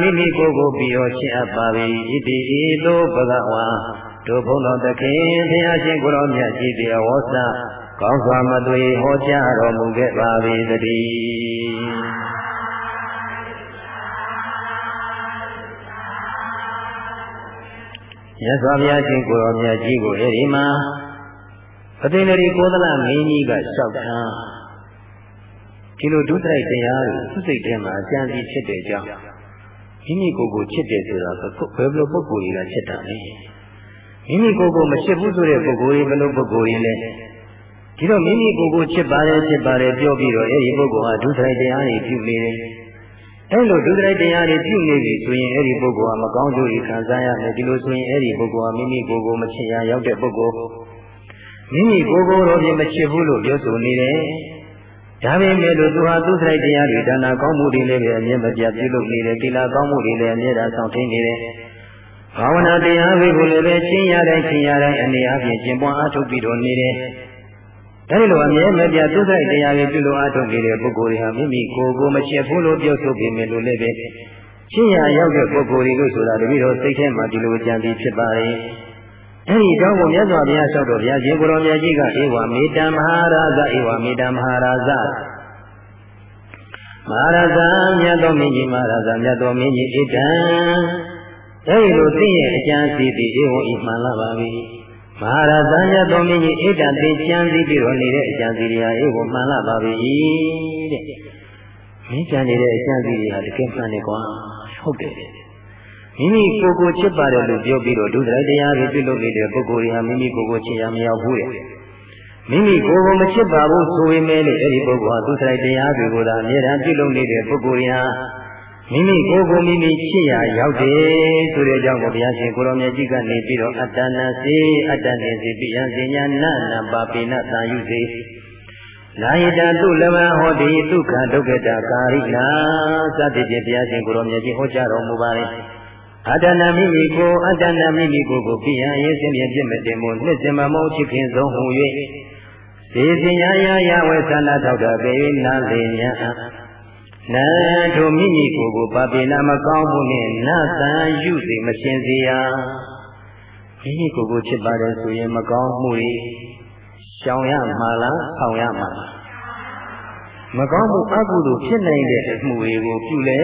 မိမိကိုယ်ကိုပြီးရောရှင်းအပ်ပါ၏ဣတိဤသို့ဘဂဝါ တို့ဘုန်းတော်သခင်ဘုရားရှင်ကိုရောမြတ်ကြီးတရားဝေါ်စာကောင်းစွာမသွေဟောကြားတော်မူခဲ့ပါ၏တည်းမြတ်စွာဘုရားရှင်ကိုရောမြတ်ကြီးကိုအဲဒီမှာပသိန္ဒရီကိုသလမင်းကြီးကလျှောက်ထားဒီလိုဒုစရိုက်တရားကိုသူ့စိတ်ထဲမှာအကြံစီဖြစ်တဲ့ကြောင့်မိမိကိုယ်ကိုချစ်တယ်ဆိုတာဘယ်လိုပုဂ္ဂိုလ်တွေကချစ်တာလဲ မိမိကိုယ်ကိုမချစ်ဘူးဆိုတဲ့ပုဂ္ဂိုလ်တွေဘယ်လိုပုဂ္ဂိုလ်တွေလဲဒီတော့မိမိကိုယ်ကိုချစ်ပါတယ်ချစ်ပါတယ်ပြောပြီးတော့အဲဒီပုဂ္ဂိုလ်ဟာဒုစရိုက်တရားတွေပြုနေတယ်အဲလိုဒုဒရိုက်တရားတွေပြုနေပြီဆိုရင်အဲ့ဒီပုဂ္ဂိုလ်ဟာမကောင်းကျိုးတွေခံစားရမယ်ဒီလိုဆိုရင်အဲ့ဒီပုဂ္ဂိုလ်ဟာမိမိကိုယ်ကိုမချစ်ရရောက်တဲ့ပုဂ္ဂိုလ်မိမိကိုယ်ကိုယ်တော်ပြင်မချစ်ဘူးလို့ပြောဆိုနေတယ်ဒါပေမဲ့လို့သူဟာသူစရိုက်တရားတွေဒါနာကောင်းမှုတွေလည်းပဲအမြဲမပြတ်ပြုလုပ်နေတယ်ကိလာကောင်းမှုတွေလည်းအမြဲတမ်းဆောင်ထင်းနေတယ် ဘာဝနာတရားတွေကိုလည်းပဲရှင်းရတိုင်းရှင်းရတိုင်းအနေအချင်းကျင့်ပွားအားထုတ်ပြီးတော့နေတယ်အဲဒီလိုအမြဲမပြတ်သုစိတ်တရားတွေပြုလို့အားထုတ်နေတဲ့ပုဂ္ဂိုလ်တွေဟာမိမိကိုယ်ကိုမချစ်ဘူးလို့ပြောဆိုပေမဲ့လို့လည်းပဲချင်းရရောက်တဲ့ပုဂ္ဂိုလ်တွေလို့ဆိုတာတပည့်တော်စိတ်ထဲမှာဒီလိုကြံပြီးဖြစ်ပါရဲ့အဲဒီအကြောင်းကိုမြတ်စွာဘုရားလျှောက်တော်ဘုရားရှင်ကိုရောင်မြတ်ကြီးကဧဝမေတ္တမဟာရာဇဧဝမေတ္တမဟာရာဇမဟာရာဇမြတ်တော်မင်းကြီးမဟာရာဇမြတ်တော်မင်းကြီးဣဒံ အဲဒီလိုသိရဲ့အကျမ်းစီသည်ဧဝံဤမှန်လာပါပြီမဟာရသံယတော်မင်းကြီးဣဒ္ဓသိကျမ်းစီပြီးတော့နေတဲ့အကျံစီတွေဟာအေးကိုမှန်လာပါပြီတဲ့မင်းကျန်နေတဲ့အကျံစီတွေဟာတကယ်မှန်တယ်ကွာဟုတ်တယ်မိမိကိုယ်ကိုချစ်ပါတယ်လို့ပြောပြီးတော့ဒုစရိုက်တရားတွေပြုလုပ်နေတဲ့ပုဂ္ဂိုလ်တွေဟာမိမိကိုယ်ကိုချစ်ရမရောက်ဘူးတဲ့မိမိကိုယ်ကိုမချစ်ပါဘူးဆိုပေမဲ့လည်းအဲ့ဒီပုဂ္ဂိုလ်ဟာဒုစရိုက်တရားတွေကိုသာအမြဲတမ်းပြုလုပ်နေတဲ့ပုဂ္ဂိုလ်တွေဟာ မိမိကိုယ်ကိုမိမိချစ်ရရောက်တယ်ဆိုတဲ့အကြောင်းကိုဘုရားရှင်ကိုရောင်မြတ်ကြီးကနေပြီးတော့အတ္တနာစေအတ္တနေစေပိယံစညာနာနာပါပိနသာယုစေနာယတတုလမဟောတိဒုက္ခဒုက္ခတာကာရိနာစသဖြင့်ဘုရားရှင်ကိုရောင်မြတ်ကြီးဟောကြားတော်မူပါတယ်အတ္တနာမိမိကိုအတ္တနာမိမိကိုကိုပိယံရေးစင်ပြပြမတင်မို့နှစ်စင်မမောချစ်ခင်ဆုံးဟူ၍စေစင်ညာယာယဝေသနာထောက်တာပေနာလေညာ နတ်တို့မိမိကိုယ်ကိုပါပိနာမကောင်းမှုနဲ့နတ်တန်ယူစီမရှင်းစေရမိမိကိုယ်ကိုချစ်ပါတယ်ဆိုရင်မကောင်းမှုတွေရှောင်ရမှာလားဆောင်ရမှာလားမကောင်းမှုအကုသိုလ်ဖြစ်နိုင်တဲ့အမှုတွေကိုပြုလဲ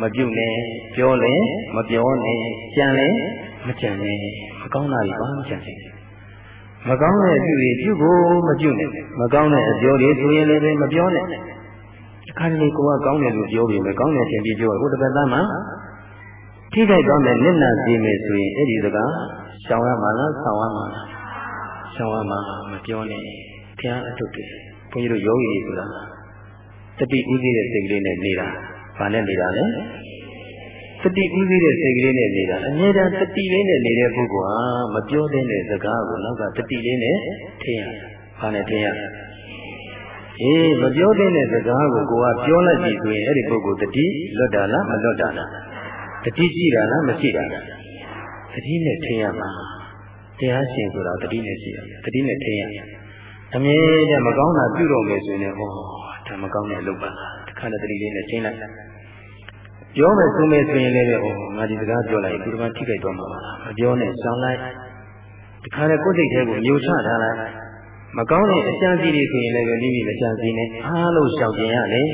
မပြုနဲ့ပြောလဲမပြောနဲ့ကြံလဲမကြံနဲ့မကောင်းတာတွေဘာမှကြံစေမကောင်းတဲ့အပြုတွေပြုဖို့မပြုနဲ့မကောင်းတဲ့အပြောတွေဆိုရင်လည်းမပြောနဲ့ ခါလေးကိုကကောင်းတယ်လို့ပြောပြီးမယ်ကောင်းတယ်ထင်ပြီးပြောဟိုတစ်ပတ်သားမှာထိခိုက်သွားမယ်နစ်နာစေမယ်ဆိုရင်အဲ့ဒီစကားရှောင်ရမှာလားဆောင်ရမှာလားရှောင်ရမှာမပြောနဲ့ဘုရားအထုတ်တယ်ဘုန်းကြီးတို့ယောဂီတွေဆိုတာတတိဥသိတဲ့စိတ်ကလေးနဲ့နေတာဘာနဲ့နေတာလဲတတိဥသိတဲ့စိတ်ကလေးနဲ့နေတာအမြဲတမ်းတတိလေးနဲ့နေတဲ့ပုဂ္ဂိုလ်ဟာမပြောတဲ့စကားကိုနောက်ကတတိလေးနဲ့ထင်ရဘာနဲ့ထင်ရ အေးမပြောတဲ့စကားကိုကိုကပြောလိုက်ပြီဆိုရင်အဲ့ဒီပုဂ္ဂိုလ်တတိလွတ်တာလားမလွတ်တာလားတတိရှိတာလားမရှိတာလားတတိနဲ့ထင်ရမှာတရားရှင်ဆိုတာတတိနဲ့ရှိရတတိနဲ့ထင်ရအမြဲတမ်းမကောင်းတာပြုတော့မယ်ဆိုရင်ဟောဒါမကောင်းတဲ့အလုပ်ပါတခါနဲ့တတိလေးနဲ့ရှင်းလိုက်ပြောမယ်ဆိုမယ်ဆိုရင်လည်းဟောငါဒီစကားပြောလိုက်ဒီမှာထိခိုက်တော့မှာပါမပြောနဲ့ဆောင်းလိုက်တခါနဲ့ကိုယ်စိတ်ထဲကိုမျိုးချထားလိုက် မကောင်းတဲ့အကြံစီတွေဆိုရင်လည်းမိမိမကြံစီနဲ့အားလို့ရှောင်ကျင်ရတယ်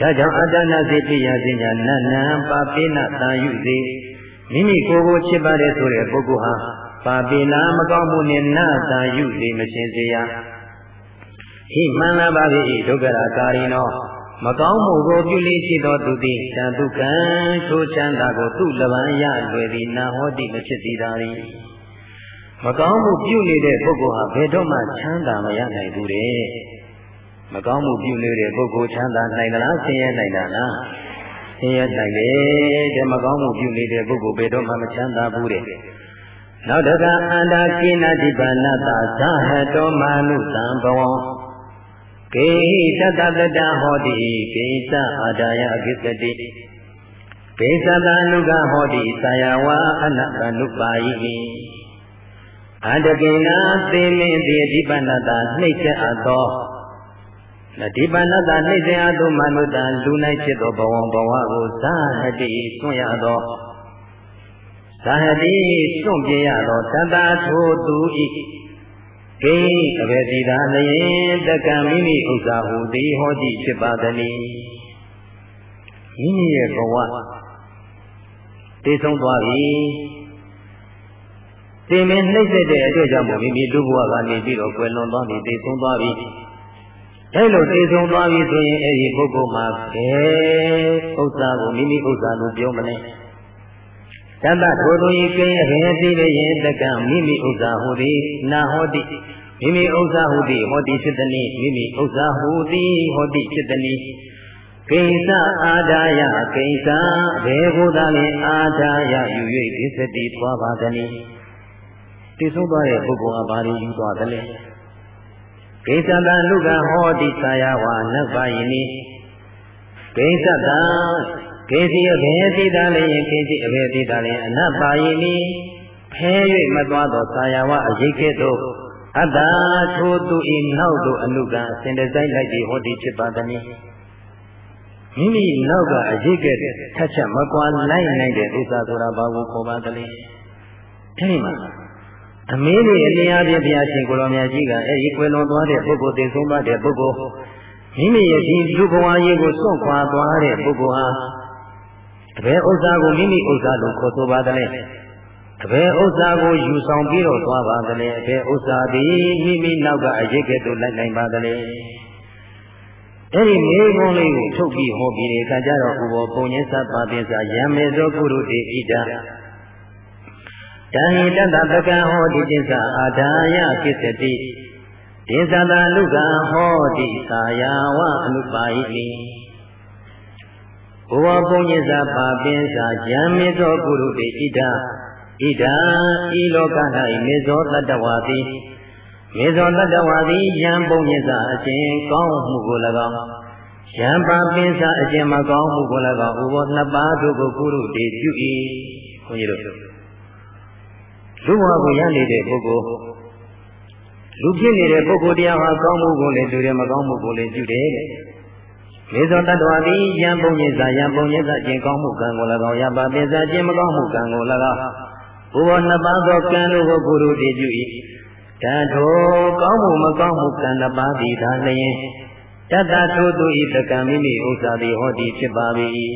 ဒါကြောင့်အတ္တနာစိတ်ဖြစ်ရခြင်းညာနတ်နံပါပိနတာယုစေမိမိကိုယ်ကိုချစ်ပါတယ်ဆိုတဲ့ပုဂ္ဂိုလ်ဟာပါပိနာမကောင်းမှုနဲ့နာတာယုစေမရှင်းစေရဟိမှန်လာပါ၏ဒုက္ခရာကာရီနောမကောင်းမှုကိုပြုလေဖြစ်သောသူသည်သံဒုက္ခံထိုချမ်းသာကိုသူ့လပန်းရလွယ်သည်နာဟောတိမဖြစ်သေးတာ၏ မကောင်းမှုပြုနေတဲ့ပုဂ္ဂိုလ်ဟာဘယ်တော့မှချမ်းသာမရနိုင်ဘူးတဲ့မကောင်းမှုပြုနေတဲ့ပုဂ္ဂိုလ်ချမ်းသာနိုင်သလားဆင်းရဲနိုင်တာလားဆင်းရဲနိုင်တယ်တဲ့မကောင်းမှုပြုနေတဲ့ပုဂ္ဂိုလ်ဘယ်တော့မှမချမ်းသာဘူးတဲ့နောက်တကအန္တာကိနာတိပါဏတသဟတောမာနုသံဘဝံကေဟိတတတတဟောတိကိစ္စအာဒါယအကိစ္စတိကိစ္စတအနုကဟောတိသာယဝအနတနုပါယိ အန္တကိနာသေမင်းတိအဓိပဏတနှိမ့်ချက်အပ်သောနတိပဏတနှိမ့်စေအပ်သောမနုတလူ၌ဖြစ်သောဘဝဘဝကိုသာဟတိစွန့်ရသောသာဟတိစွန့်ပြရသောတတထိုသူဤကိအဘေတိသာလျင်တကံမိမိဥစ္စာဟူသည်ဟောတိဖြစ်ပါသည်မိမိရဲ့ဘဝတည်ဆုံးသွားပြီ သင်မင်းနှိမ့်ဆက်တဲ့အတွက်ကြောင့်မိမိလူဘဝကနေပြီးတော့ကွယ်လွန်သွားပြီတည်ဆုံးသွားပြီအဲလိုတည်ဆုံးသွားပြီဆိုရင်အဲဒီပုဂ္ဂိုလ်မှာဘယ်ဥစ္စာကိုမိမိဥစ္စာလို့ပြောမလဲတတ္တထိုသူဤကိအဘေသိလျင်တကံမိမိဥစ္စာဟူသည်နာဟောတိမိမိဥစ္စာဟူသည်ဟောတိဖြစ်သည်မိမိဥစ္စာဟူသည်ဟောတိဖြစ်သည်ကိစ္စအာဒါယကိစ္စဘေဘုဒ္ဓလင်အာဒါယယူ၍ဒီစတိသွားပါသည် တည်ဆုံးသွားတဲ့ပုဂ္ဂိုလ်ဟာဘာလို့ယူသွားသလဲကိစ္စတလူကဟောတိသာယဝါနဗ္ဗယိနိကိစ္စတကေစီအဘေတိတလည်းကေစီအဘေတိတလည်းအနဗ္ဗယိနိဖဲ၍မသွားသောသာယဝအရေးကဲ့သို့အတ္တထိုသူဤနောက်သို့အနုကအစဉ်တစိုက်လိုက်ပြီးဟောတိဖြစ်ပါသည်မိမိနောက်ကအရေးကဲ့ထက်ချက်မကွာလိုက်နိုင်တဲ့ဥစ္စာဆိုတာဘာကိုခေါ်ပါသလဲအဲဒီမှာ အမင်းတွေအတရားပြဘုရားရှင်ကိုရောင်မြတ်ကြီးကအဲဒီကွယ်လွန်သွားတဲ့ပုဂ္ဂိုလ်တည်ဆုံးသွားတဲ့ပုဂ္ဂိုလ်မိမိရဲ့ဒီလူဘဝရေးကိုစွန့်ခွာသွားတဲ့ပုဂ္ဂိုလ်ဟာတပည့်ဥစ္စာကိုမိမိဥစ္စာလို့ခေါ်ဆိုပါသလဲတပည့်ဥစ္စာကိုယူဆောင်ပြီးတော့သွားပါသလဲအပည့်ဥစ္စာသည်မိမိနောက်ကအရေးကဲ့သို့လိုက်နိုင်ပါသလဲအဲ့ဒီမေခွန်းလေးကိုထုတ်ပြီးဟောပြီးတဲ့အခါကျတော့ဥဘောပုံညင်းသပါပိစာယံမေသောကုရုတိဣဒာ တဟိတတပကံဟောတိจิตအာဒါယကိစ္စတိဒေသတာလူကဟောတိသာယာဝအနုပါယိဘဝပုံညဇပါပင်စာယံမေသောကုရုတိဣဒာဣဒာဤလောက၌မေဇောတတဝါတိမေဇောတတဝါတိယံပုံညဇအရှင်ကောင်းမှုကို၎င်းယံပါပင်စာအရှင်မကောင်းမှုကို၎င်းဥဘောနှစ်ပါးတို့ကိုကုရုတိပြု၏ခွန်ကြီးတို့ လူဘဝကိုရနေတဲ့ပုဂ္ဂိုလ်လူဖြစ်နေတဲ့ပုဂ္ဂိုလ်တရားဟာကောင်းမှုကိုလည်းပြုတယ်မကောင်းမှုကိုလည်းပြုတယ်တဲ့မေဇောတတ္တဝါသည်ယံပုံညဇာယံပုံညဇာကျင်ကောင်းမှုကံကို၎င်းယပါပိဇာကျင်မကောင်းမှုကံကို၎င်းဘုဘောနှစ်ပါးသောကံတို့ကိုကုရုတည်ပြု၏တထိုကောင်းမှုမကောင်းမှုကံနှစ်ပါးသည်သာလျင်တတ္တထိုသူဤတကံမိမိဥစ္စာသည်ဟောသည်ဖြစ်ပါ၏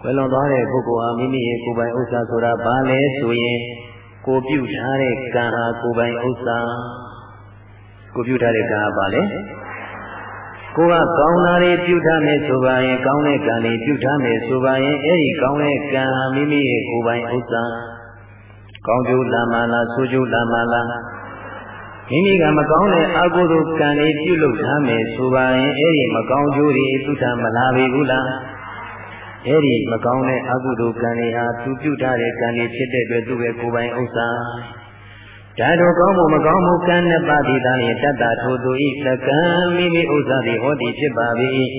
ခွဲလွန်သွားတဲ့ပုဂ္ဂိုလ်ဟာမိမိရဲ့ကိုယ်ပိုင်ဥစ္စာဆိုတာဘာလဲဆိုရင် ကိုပြုထားတဲ့ကံဟာကိုပိုင်ဥစ္စာကိုပြုထားတဲ့ကံဟာဘာလဲကိုကကောင်းတာတွေပြုထားမယ်ဆိုပါရင်ကောင်းတဲ့ကံတွေပြုထားမယ်ဆိုပါရင်အဲ့ဒီကောင်းတဲ့ကံဟာမိမိရဲ့ကိုပိုင်ဥစ္စာကောင်းကျိုးလာမလားဆိုးကျိုးလာမလားမိမိကမကောင်းတဲ့အကုသိုလ်ကံတွေပြုလုပ်ထားမယ်ဆိုပါရင်အဲ့ဒီမကောင်းကျိုးတွေသူထမလာပြီဘူးလား အဲ့ဒီမကောင်းတဲ့အကုသိုလ်ကံတွေဟာသူပြုထားတဲ့ကံတွေဖြစ်တဲ့အတွက်သူပဲကိုယ်ပိုင်ဥစ္စာဓာတ်တော်ကောင်းမှုမကောင်းမှုကံနဲ့ပါတိသားရင်တတ္တထိုသူဤသကံမိမိဥစ္စာသည်ဟောတိဖြစ်ပါ၏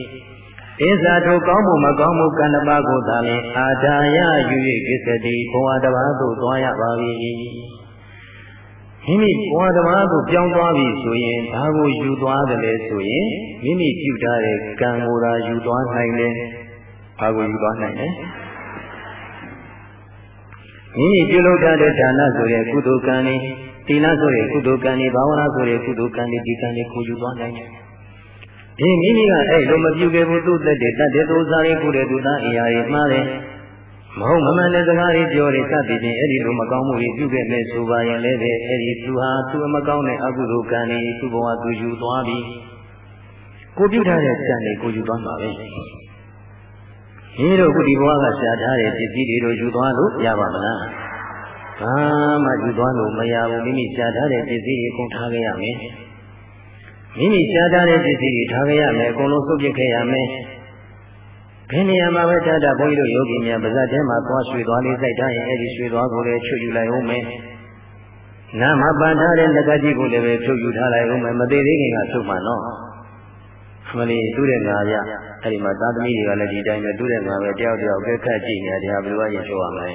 အစ္စာထိုကောင်းမှုမကောင်းမှုကံတစ်ပါးကိုသာလျှင်အာဒါယယူ၍ကိစ္စတိဘဝတစ်ပါးသို့သွားရပါ၏မိမိဘဝတစ်ပါးသို့ပြောင်းသွားပြီဆိုရင်ဘာကိုယူသွားတယ်လဲဆိုရင်မိမိပြုထားတဲ့ကံကိုသာယူသွားနိုင်တယ် ဘာကိုယူသွားနိုင်လဲမိမိပြုလုပ်ထားတဲ့ဒါနဆိုတဲ့ကုသိုလ်ကံတွေတိလဆိုတဲ့ကုသိုလ်ကံတွေဘာဝနာဆိုတဲ့ကုသိုလ်ကံတွေဒီကံတွေကိုယူသွားနိုင်တယ်ဒီမိမိကအဲ့လိုမပြုခဲ့ဘူးသူ့သက်တဲ့တတ်တဲ့သူစားရေးကုတဲ့သူသားအရာတွေမှားတယ်မဟုတ်မမှန်တဲ့စကားတွေပြောတယ်စသည်ဖြင့်အဲ့ဒီလိုမကောင်းမှုတွေပြုခဲ့မယ်ဆိုပါရင်လည်းပဲအဲ့ဒီသူဟာသူမကောင်းတဲ့အကုသိုလ်ကံတွေသူ့ဘဝသူယူသွားပြီကိုပြုထားတဲ့ကံတွေကိုယူသွားမှာပဲ ဒီလိုခုဒီဘဝကရှားထားတဲ့ပစ္စည်းတွေတို့ယူသွားလို့ရပါမလားဘာမှယူသွားလို့မရဘူးမိမိရှားထားတဲ့ပစ္စည်းတွေကုန်ထားခဲ့ရမယ်မိမိရှားထားတဲ့ပစ္စည်းတွေထားခဲ့ရမယ်အကုန်လုံးစုပ်ပစ်ခဲ့ရမယ်ဘယ်နေရာမှာပဲထားတာဘုန်းကြီးတို့ယောဂီများပါဇက်ထဲမှာသွားရွှေသွားလေးစိုက်ထားရင်အဲ့ဒီရွှေသွားကိုလည်းချွတ်ယူလိုက်အောင်မယ်နာမပန်ထားတဲ့ငကကြီးကိုလည်းပဲဖြုတ်ယူထားလိုက်အောင်မယ်မသေးသေးခင်ကထုတ်မှနော် မလီသူ့တဲ့ငါရအဲ့ဒီမှာသာသမီတွေကလည်းဒီတိုင်းပဲသူ့တဲ့ငါပဲတယောက်တယောက်ကဲခတ်ကြည့်နေတယ်ဟာဘယ်လိုရင်ဖြုတ်ရမလဲ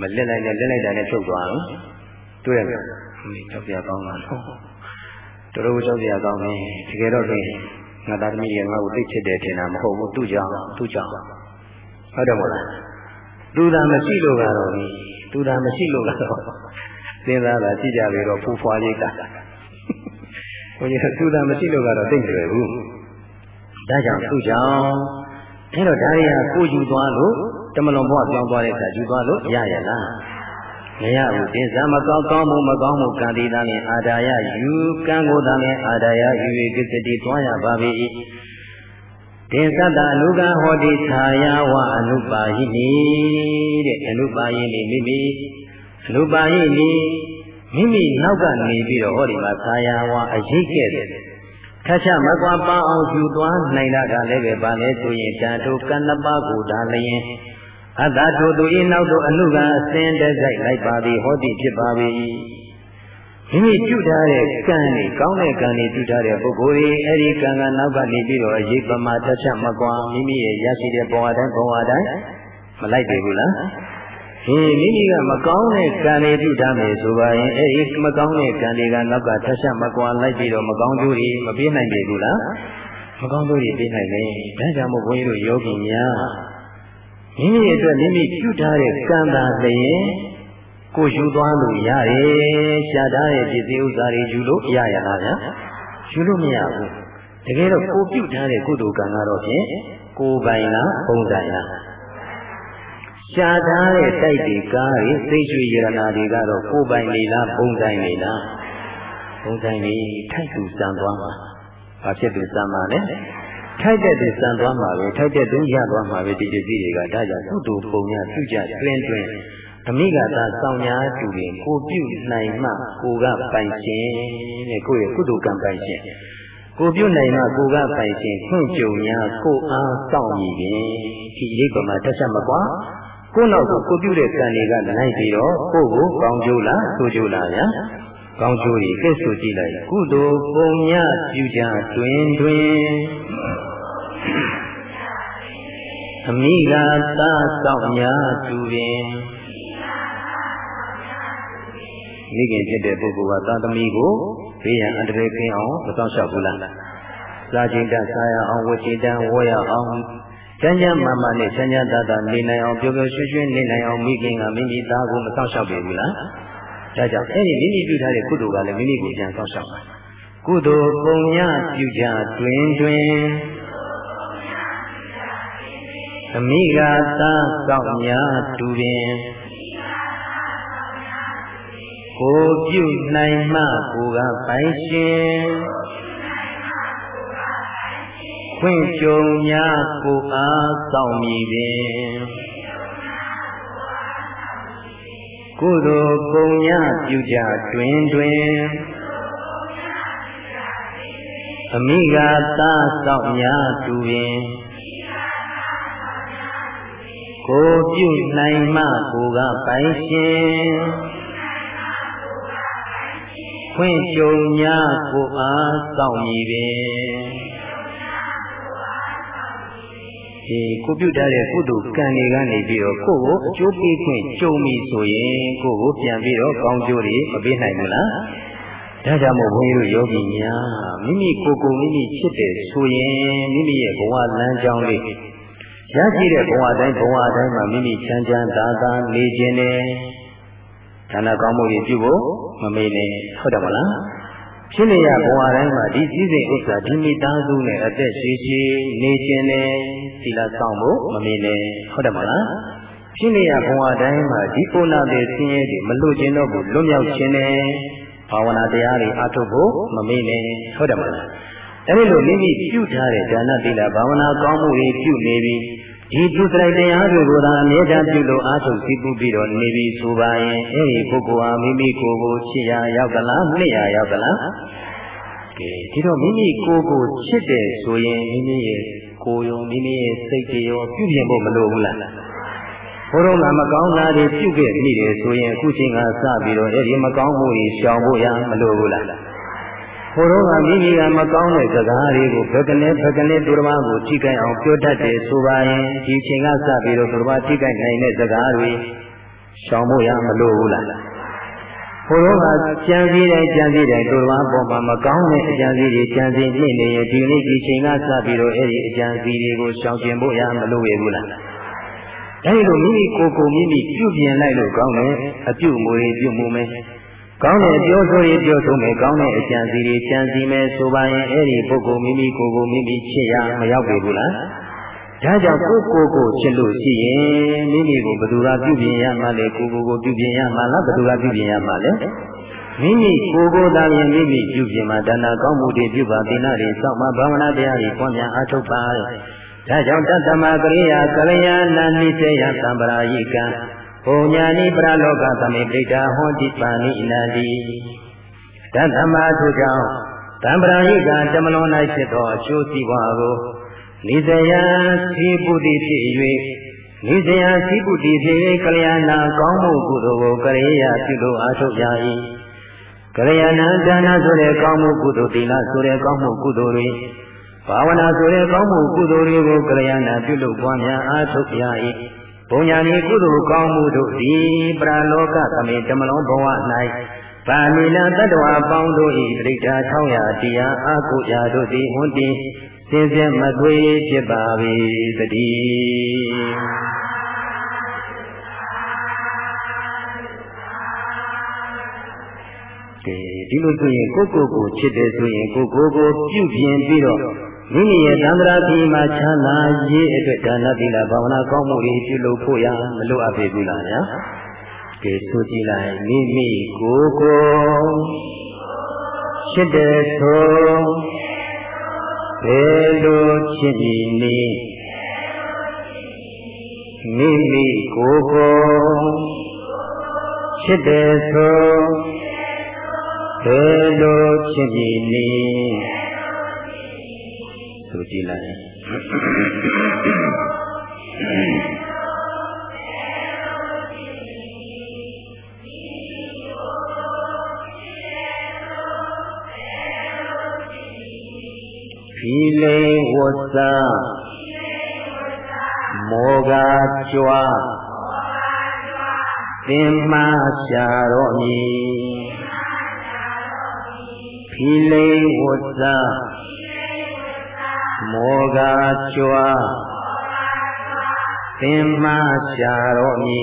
မလက်လိုက်နဲ့လက်လိုက်တာနဲ့ဖြုတ်သွားတော့သူ့တဲ့ငါမိတော့ပြကောင်းတာတော့တော်တော်ကြောက်ကြကောင်းတယ်တကယ်တော့ဒီငါသားသမီးရဲ့ငါ့ကိုသိချစ်တယ်ထင်တာမဟုတ်ဘူးသူ့ကြောင့်သူ့ကြောင့်ဟုတ်တယ်မဟုတ်လားသူသာမရှိလို့ကတော့သူသာမရှိလို့ကတော့စဉ်းစားတာကြည့်ကြပြီတော့ဖူးဖွားလေးတာဘုန်းကြီးသူသာမရှိလို့ကတော့သိမလွယ်ဘူး ဒါကြောင့်သူ့ကြောင့်အဲ့တော့ဒါရီဟာကိုယူသွားလို့တမလွန်ဘဝပြောင်းသွားတဲ့အခါယူသွားလို့ရရလားမရဘူးသင်္ဇာမကောင်းကောင်းမှုမကောင်းမှုကံတိသာနဲ့အာဒါယယူကံကိုသာနဲ့အာဒါယယူ၍ကိစ္စတိသွားရပါ၏သင်္သတ္တအနုကဟောတိခြာယဝအနုပါယိနိတဲ့အနုပါယိနိမိမိအနုပါယိနိမိမိနောက်ကနေပြီးတော့ဟောဒီမှာခြာယဝအရေးခဲ့တယ် ခက်ချမကွာပန်းအောင်ယူသွားနိုင်တာကလည်းပဲပါလဲဆိုရင်ဓာတုကံနှစ်ပါးကိုဒါလျင်အတ္တထိုသူဤနောက်သို့အနုကအစင်တစိုက်လိုက်ပါသည်ဟောတိဖြစ်ပါ၏မိမိပြုထားတဲ့ကံတွေကောင်းတဲ့ကံတွေပြုထားတဲ့ပုဂ္ဂိုလ်တွေအဲ့ဒီကံကနောက်ကနေပြီးတော့အရေးပမာတစ်ချက်မကွာမိမိရဲ့ရရှိတဲ့ဘဝတိုင်းဘဝတိုင်းမလိုက်ပြီဘူးလား ဟင်းမိမိကမကောင်းတဲ့ကံတွေပြုထားမယ်ဆိုပါရင်အဲ့ဒီမကောင်းတဲ့ကံတွေကနောက်ကတစ်ချက်မကွာလိုက်ပြီးတော့မကောင်းကျိုးတွေမပြေးနိုင်ပြီဘူးလားမကောင်းကျိုးတွေပြေးနိုင်တယ်ဒါကြောင့်မို့ဘုန်းကြီးတို့ယောဂီများမိမိအတွက်မိမိပြုထားတဲ့ကံသာလျင်ကိုယူသွားလို့ရတယ်ရှားထားတဲ့ပစ္စည်းဥစ္စာတွေယူလို့ရရလားဗျာယူလို့မရဘူးတကယ်တော့ကိုပြုထားတဲ့ကုသိုလ်ကံကတော့ဖြင့်ကိုပိုင်လားဘုံတိုင်လား ရှားထားတဲ့တိုက်တွေကားတွေသိရွှေရတနာတွေကတော့ကိုပိုင်နေလားဘုံတိုင်နေလားဘုံတိုင်နေထိုက်သူစံသွားမှာဘာဖြစ်သူစံမှာလဲထိုက်တဲ့သူစံသွားမှာပဲထိုက်တဲ့သူရသွားမှာပဲဒီပစ္စည်းတွေကဒါကြောင့်ကုသိုလ်ပုံညာပြုကြတွင်တွင်အမိကသာစောင့်ညာတူရင်ကိုပြုနိုင်မှကိုကပိုင်ရှင်တဲ့ကိုရဲ့ကုသိုလ်ကံပိုင်ရှင်ကိုပြုနိုင်မှကိုကပိုင်ရှင်ခွင့်ကြုံညာကိုအားစောင့်မိရင်ဒီရိပ်ပမာတစ်ချက်မကွာ ကိုနောက်ကိုကိုပြုတဲ့ကံတွေကလိုက်ပြီးတော့ကိုကိုကောင်းကျိုးလားဆိုးကျိုးလားဗျာကောင်းကျိုးကြီးကဲဆိုကြည့်လိုက်ကုသိုလ်ပုံညပြုကြတွင်တွင်အမိကသာစောင့်များသူပင်မိခင်ဖြစ်တဲ့ပုဂ္ဂိုလ်ကသာသမီကိုဘေးရန်အန္တရာယ်ကင်းအောင်မဆောင်ရှောက်ဘူးလားစားခြင်းတစားရအောင်ဝတ်ခြင်းတဝေါ်ရအောင် ကျမ်းကျမ်းမာမာနဲ့ချမ်းချမ်းသာသာနေနိုင်အောင်ပျော်ပျော်ရွှင်ရွှင်နေနိုင်အောင်မိခင်ကမိမိသားကိုမဆောင်ရှောက်ပြီဘူးလားဒါကြောင့်အဲ့ဒီမိမိပြုထားတဲ့ကုသိုလ်ကလည်းမိမိကိုပြန်ဆောင်ရှောက်ပါကုသိုလ်ပုံညပြုကြတွင်တွင်အမိကသာစောင့်များတူပင်ကိုပြုနိုင်မှကိုကပိုင်ရှင် ခွင့်ကြုံများကိုအားစောင့်မိပင်ကုသိုလ်ကုန်ညပြုကြတွင်တွင်အမိကသာစောင့်များတူပင်ကိုပြုနိုင်မှကိုကပိုင်ရှင်ခွင့်ကြုံညာကိုအားစောင့်မည်ပင် ဒီကိုပြုတ်ထားတဲ့ကုသိုလ်ကံတွေကနေပြီးတော့ကိုယ့်ကိုအကျိုးပေးခွင့်ကြုံပြီဆိုရင်ကိုယ့်ကိုပြန်ပြီးတော့ကောင်းကျိုးတွေမပေးနိုင်ဘူးလားဒါကြောင့်မို့ဘုန်းကြီးတို့ယောဂီများမိမိကိုယ်ကိုမိမိဖြစ်တယ်ဆိုရင်မိမိရဲ့ဘဝလမ်းကြောင်းလေးရရှိတဲ့ဘဝတိုင်းဘဝတိုင်းမှာမိမိချမ်းချမ်းသာသာနေခြင်းနဲ့ဒါနကောင်းမှုတွေပြုဖို့မမေ့နဲ့ဟုတ်တယ်မလားဖြစ်နေရဘဝတိုင်းမှာဒီစည်းစိမ်ဥစ္စာဒီမိသားစုနဲ့အသက်ရှိရှိနေခြင်းနဲ့သီ လဆောင်ဖို့မမေ့နဲ့ဟုတ်တယ်မလားဖြစ်နေရဘဝတိုင်းမှာဒီပုဏ္ဏတဲ့ဆင်းရဲတွေမလွတ်ခြင်းတော့ဘူးလွတ်မြောက်ခြင်းနဲ့ဘာဝနာတရားတွေအားထုတ်ဖို့မမေ့နဲ့ဟုတ်တယ်မလားအဲဒီလိုမိမိပြုထားတဲ့ဒါနသီလဘာဝနာကောင်းမှုတွေပြုနေပြီးဒီပြုစရိုက်တရားတွေကိုသာအမြဲတမ်းပြုလို့အားထုတ်စီးပူးပြီးတော့နေပြီးဆိုပါရင်အဲဒီပုဂ္ဂိုလ်ဟာမိမိကိုယ်ကိုချစ်ရာရောက်ကလားနှစ်ရာရောက်ကလားကဲဒီတော့မိမိကိုယ်ကိုချစ်တယ်ဆိုရင်မိမိရဲ့ ကိုယ်ရောမိမိရဲ့စိတ်တွေရောပြုပြင်ဖို့မလိုဘူးလားဘုရောကမကောင်းတာတွေပြုခဲ့ပြီတယ်ဆိုရင်အခုချိန်ကစပြီးတော့အဲဒီမကောင်းမှုတွေရှောင်ဖို့ရမလိုဘူးလားဘုရောကမိမိကမကောင်းတဲ့စကားတွေကိုဘယ်ကနေဘယ်ကနေသူတော်ဘာကိုထိခိုက်အောင်ပြောတတ်တယ်ဆိုပါရင်ဒီချိန်ကစပြီးတော့သူတော်ဘာထိခိုက်နိုင်တဲ့စကားတွေရှောင်ဖို့ရမလိုဘူးလား ဘုရောကကြံစည်တိုင်းကြံစည်တိုင်းသူတော်ဘာပေါ်မှာမကောင်းတဲ့အကြံစည်တွေကြံစည်နေနေရင်ဒီနေ့ဒီချိန်ကစပြီးတော့အဲ့ဒီအကြံစည်တွေကိုရှောင်ကျင်ဖို့ရမလိုရဘူးလားအဲဒီလိုမိမိကိုယ်ကိုမိမိပြုပြင်လိုက်လို့ကောင်းတယ်အပြုမူတွေပြုမှုမယ်ကောင်းတဲ့ပြောဆိုရင်ပြောဆိုမယ်ကောင်းတဲ့အကြံစီတွေကြံစီမယ်ဆိုပါရင်အဲ့ဒီပုဂ္ဂိုလ်မိမိကိုယ်ကိုမိမိချစ်ရမရောက်ပြီဘူးလား ဒါကြောင့်ကိုယ်ကိုယ်ကိုချစ်လို့ရှိရင်မိမိကိုဘယ်သူကပြုပြင်ရမှာလဲကိုယ်ကိုယ်ကိုပြုပြင်ရမှာလားဘယ်သူကပြုပြင်ရမှာလဲမိမိကိုယ်ကိုယ်သာရင်မိမိပြုပြင်မှာဒါနကောင်းမှုတွေပြုပါသီလတွေစောင့်မှဘာဝနာတရားတွေပွားများအားထုတ်ပါဒါကြောင့်တတ္တမကရိယာကလျာဏနိစေယသံပရာယိကံဘုံညာနိပရလောကသမေပိဋ္ဌာဟောတိပါဏိနန္တိတတ္တမသူကြောင့်သံပရာယိကတမလွန်၌ဖြစ်သောအကျိုးစီးပွားကို နိစယစီပုတိဖြစ်၍နိစယစီပုတိဖြစ်၍ကလျာဏကောင်းမှုကုသိုလ်ကိုကရိယာပြုလို့အားထုတ်ကြ၏ကလျာဏဒါနဆိုတဲ့ကောင်းမှုကုသိုလ်သီလဆိုတဲ့ကောင်းမှုကုသိုလ်တွေဘာဝနာဆိုတဲ့ကောင်းမှုကုသိုလ်တွေကိုကလျာဏပြုလုပ်ပွားများအားထုတ်ရ၏ဘုံညာနေကုသိုလ်ကောင်းမှုတို့သည်ပရလောကသမေတမလုံးဘဝ၌ပါဏိနာတတ္တဝါပေါင်းတို့၏ပြိဋ္ဌာ600တရားအာကုရာတို့သည်ဟွန်းတည် စင်စစ်မသွေဖြစ်ပါ၏တည်းကဲဒီလိုဆိုရင်ကိုကိုကိုချစ်တယ်ဆိုရင်ကိုကိုကိုပြုပြင်ပြီးတော့မိမိရဲ့သံဃာခီမှာချမ်းသာရေးအတွက်ဒါနသီလဘာဝနာကောင်းမှုတွေပြုလုပ်ဖို့ရမလိုအပ်ပေဘူးလားဗျာကဲဆိုကြည့်လိုက်မိမိကိုကိုချစ်တယ်ဆို ဘယ်လိုချစ်ပြီနေမိမိကိုကိုချစ်တယ်ဆိုဘယ်လိုချစ်ပြီနေဆိုကြည့်လိုက် ဖီလိဝတ်စာမောဂကြွားသင်မှရှာတော်မူဖီလိဝတ်စာမောဂကြွားသင်မှရှာတော်မူ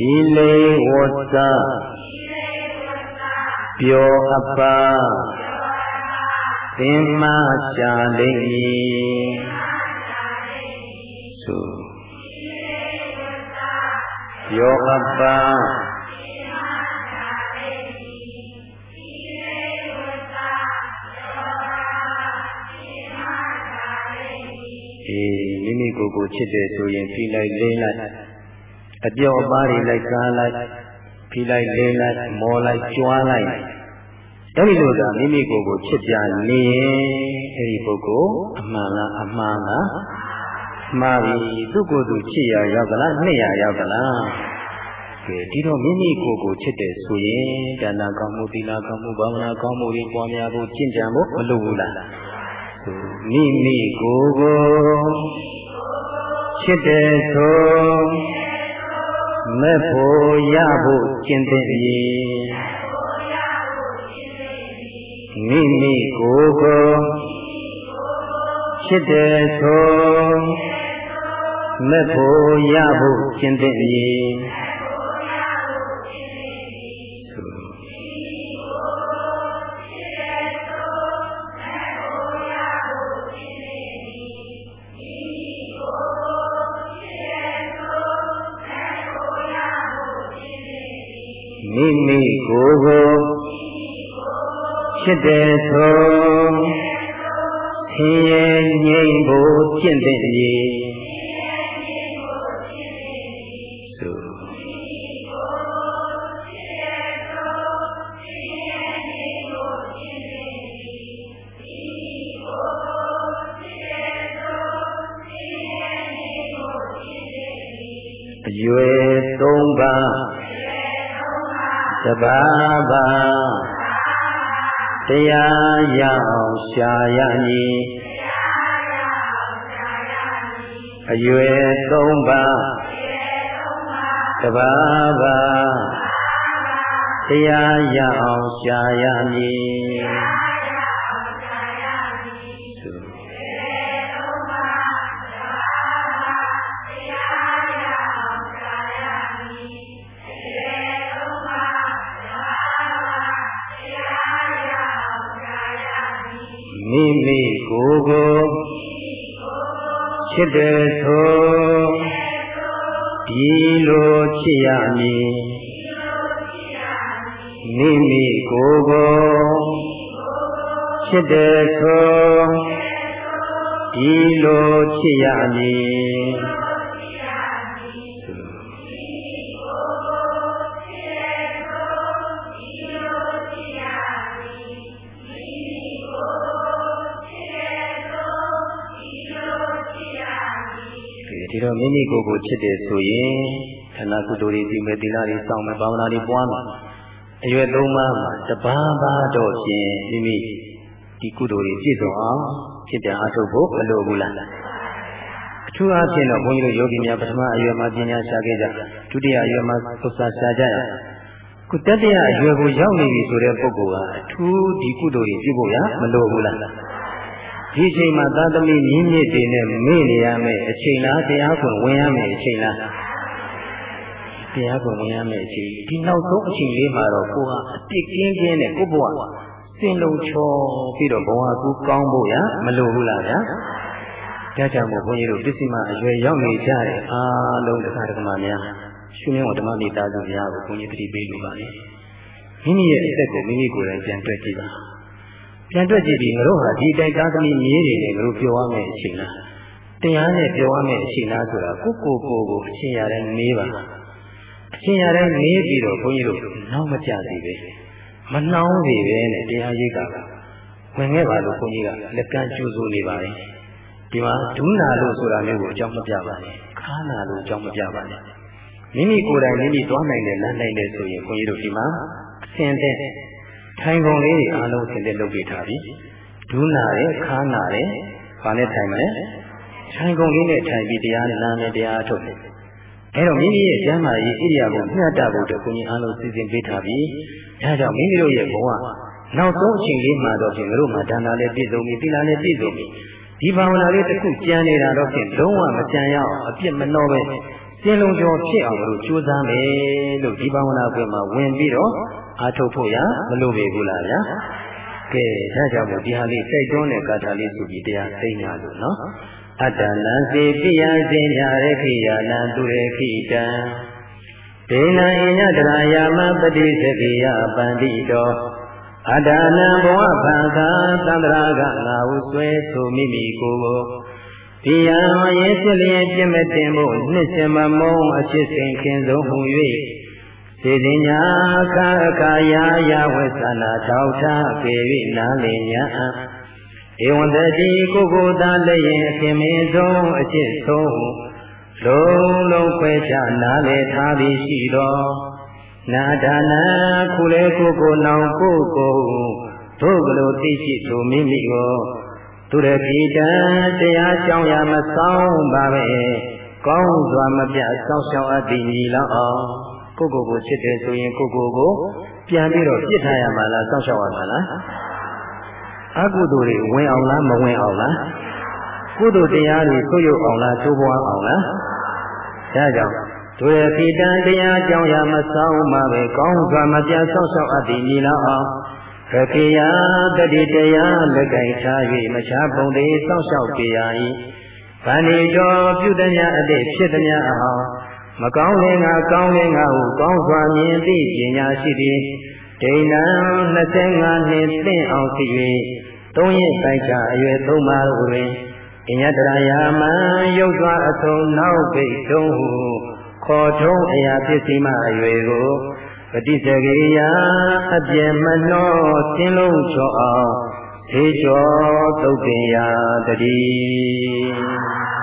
ဖီလေဝတ်စာပျောအပ္ပါသင်္မာရှာလိမ့်မည်သို့ယောအပ္ပအေးမိမိကိုယ်ကိုချစ်တယ်ဆိုရင်ဖိလိုက်လိမ့်လိုက် အပြော့အပါးတွေလိုက်စားလိုက်ဖိလိုက်လိမ့်လိုက်မော်လိုက်ကြွားလိုက်အဲဒီလိုသာမိမိကိုယ်ကိုချစ်ပြနေရင်အဲဒီပုဂ္ဂိုလ်အမှန်လားအမှားလားမှားပြီသူ့ကိုယ်သူချစ်ရရောက်သလားနှစ်ရရောက်သလားကဲဒီတော့မိမိကိုယ်ကိုချစ်တယ်ဆိုရင်ဒါနကောင်းမှုသီလကောင်းမှုဘာဝနာကောင်းမှုတွေပွားများဖို့ကျင့်ကြံဖို့မလိုဘူးလားဆိုမိမိကိုယ်ကိုချစ်တယ်ဆို မဲ့ဖို့ရဖို့ကျင့်တဲ့မိမိကိုယ်ကိုချစ်တယ်ဆိုမဲ့ဖို့ရဖို့ကျင့်တဲ့မိ ချစ်တယ်ဆိုဆင်းရဲငြိမ်းဖို့ကျင့်တဲ့ရေဆိုအရွယ်သုံးပါးတဘာဘာ တရားရအောင်ရှာရမည်အရွယ်သုံးပါးတဘာဘာတရားရအောင်ရှာရမည် ချစ်တယ်ဆိုဒီလိုချစ်ရမည်မိမိကိုယ်ကိုချစ်တယ်ဆိုဒီလိုချစ်ရမည် မိမိကိုယ်ကိုချစ်တယ်ဆိုရင်ခန္ဓာကုသိုလ်တွေပြီးမဲ့သီလတွေစောင့်မဲ့ဘာဝနာတွေပွားမှာအရွယ်သုံးပါးမှာတပါးပါးတော့ဖြင့်မိမိဒီကုသိုလ်တွေပြည့်စုံအောင်ဖြစ်ပြန်အားထုတ်ဖို့မလိုဘူးလားအထူးအားဖြင့်တော့ဘုန်းကြီးတို့ယောဂီများပထမအရွယ်မှာပညာရှာခဲ့ကြဒုတိယအရွယ်မှာသုစာရှာကြရခုတတိယအရွယ်ကိုရောက်နေပြီဆိုတဲ့ပုဂ္ဂိုလ်ကအထူးဒီကုသိုလ်တွေပြုဖို့ရမလိုဘူးလား ဒီအချိန်မှာသာသမီမြင့်မြင့်တွေနဲ့မေ့နေရမယ်အချိန်လားတရားခွင်ဝင်ရမယ်အချိန်လားတရားခွင်ဝင်ရမယ်အချိန်ဒီနောက်ဆုံးအချိန်လေးမှာတော့ကိုဟာအပြစ်ကင်းကင်းနဲ့ကိုဘဝစင်လုံးချောပြီးတော့ဘဝကူကောင်းဖို့ရမလိုဘူးလားဗျာဒါကြောင့်မို့ဘုန်းကြီးတို့ပစ္စည်းမအရွယ်ရောက်နေကြတဲ့အားလုံးတစ်ခါတစ်ခါမှများရှင်မြတ်ဓမ္မမိသားစုများကိုဘုန်းကြီးတတိပေးလိုပါလေမိမိရဲ့အသက်ကိုမိမိကိုယ်တိုင်ပြန်တွေ့ကြည့်ပါ ပြန်တွက်ကြည့်ပြီးငါတို့ဟာဒီတိုက်သားသမီးမြေးတွေနဲ့ငါတို့ပြောရမယ့်အချိန်လားတရားနဲ့ပြောရမယ့်အချိန်လားဆိုတာကိုကိုကိုကိုအချိန်ရတဲ့နေပါအချိန်ရတဲ့နေပြီးတော့ဘုန်းကြီးတို့နောက်မကြသေးပဲမနှောင်းသေးပဲနဲ့တရားရိပ်ကဝင်ခဲ့ပါလို့ဘုန်းကြီးကလက်ကမ်းကျိုးစိုးနေပါလေဒီမှာဒုနာလို့ဆိုတာမျိုးကိုအကြောင်းမပြပါနဲ့ခါနာလို့အကြောင်းမပြပါနဲ့မိမိကိုယ်တိုင်မိမိသွားနိုင်တယ်လမ်းနိုင်တယ်ဆိုရင်ဘုန်းကြီးတို့ဒီမှာအစဉ်တဲ့ ထိုင်ကုန်လေးတွေအားလုံးဆင်သက်လုပ်ပြထားပြီဒူးနာတယ်ခါနာတယ်ဘာနဲ့ထိုင်မလဲထိုင်ကုန်လေးနဲ့ထိုင်ပြီးတရားနဲ့နာမယ်တရားထုတ်တယ်အဲတော့မိမိရဲ့ကျမ်းမာရေးဣရိယာပုမျှတဖို့အတွက်ကိုကြီးအားလုံးစီစဉ်ပေးထားပြီဒါကြောင့်မိမိတို့ရဲ့ဘဝနောက်ဆုံးအချိန်လေးမှာတော့ဖြင့်တို့မှာဒါနာလည်းပြည့်စုံပြီသီလလည်းပြည့်စုံပြီဒီဘာဝနာလေးတစ်ခုကြံနေတာတော့ဖြင့်လုံးဝမကြံရအောင်အပြစ်မနှောပဲ စင်လုံးကျော်ဖြစ်အောင်လို့ကြိုးစားမယ်လို့ဒီဘာဝနာကွယ်မှာဝင်ပြီးတော့အားထုတ်ဖို့ရမလိုပေဘူးလားဗျာကဲဒါကြောင့်မို့ဒီဟာလေးစိတ်တွန်းတဲ့ကာထာလေးဆိုပြီးတရားသိညာလို့နော်အတ္တနံစေပိယစင်ညာရခိယာနံသူရခိတံဒေနံဣညတရာယာမပတိသကိယပန္တိတောအတ္တနံဘဝဖန်ခာသန္တရာကငါဟုဆွဲဆိုမိမိကိုယ်ကို ဒီယံရေးစစ်လျက်ပြင့်မတင်ဖို့နှစ်စင်မမုံအဖြစ်စဉ်ခင်ဆုံးဟူ၍စေတင်ညာအခါအခါယာယာဝေသနာထောက်ထားပေ၍နားလည်ညာဧဝံတတိကိုကိုသာလည်းရင်အခင်မင်းဆုံးအကျင့်ဆုံးလုံးလုံးခွဲခြားနားလည်ထားပြီးရှိတော်နာဒါနာခုလေကိုကိုနောင်ကိုကိုတို့ကလေးသိရှိသူမိမိကို သူရခိတံတရားကြောင်းရမဆောင်ပါပဲကောင်းစွာမပြဆောင်းရှောင်းအပ်သည်ညီလောက်အောင်ကိုကိုကိုချစ်တယ်ဆိုရင်ကိုကိုကိုပြန်ပြီးတော့ပြစ်ထားရမှာလားဆောင်းရှောင်းရမှာလားအကုသိုလ်တွေဝင်အောင်လားမဝင်အောင်လားကုသိုလ်တရားတွေဆွရုပ်အောင်လားသိုးပွားအောင်လားဒါကြောင့်ဒုရခိတံတရားကြောင့်ရမဆောင်ပါပဲကောင်းစွာမပြဆောင်းရှောင်းအပ်သည်ညီလောက်အောင် ခခေယတတိတရားလက်ကင်ထား၍မချပုံသေးစောင့်ရှောက်ကြရ၏ဗန္ဒီတော်ပြုသည်များအတိဖြစ်သည်များအောင်မကောင်းလင်ကကောင်းလင်ကဟုကောင်းစွာမြင်သိပညာရှိသည်ဒိဏံ25နှစ်သင့်အောင်ဖြစ်၍သုံးရပိုက်ချအရွယ်သုံးပါတို့တွင်အညတရာယာမံရုပ်သွားအထုံနောက်ပိတ်တုံးဟုခေါ်ထုံးအရာဖြစ်စီမှအရွယ်ကို ပฏิစကိယအပြည့်မနှောသင်လုံးချောအောင်ေကျော်သုတ်ပင်ရာတည်း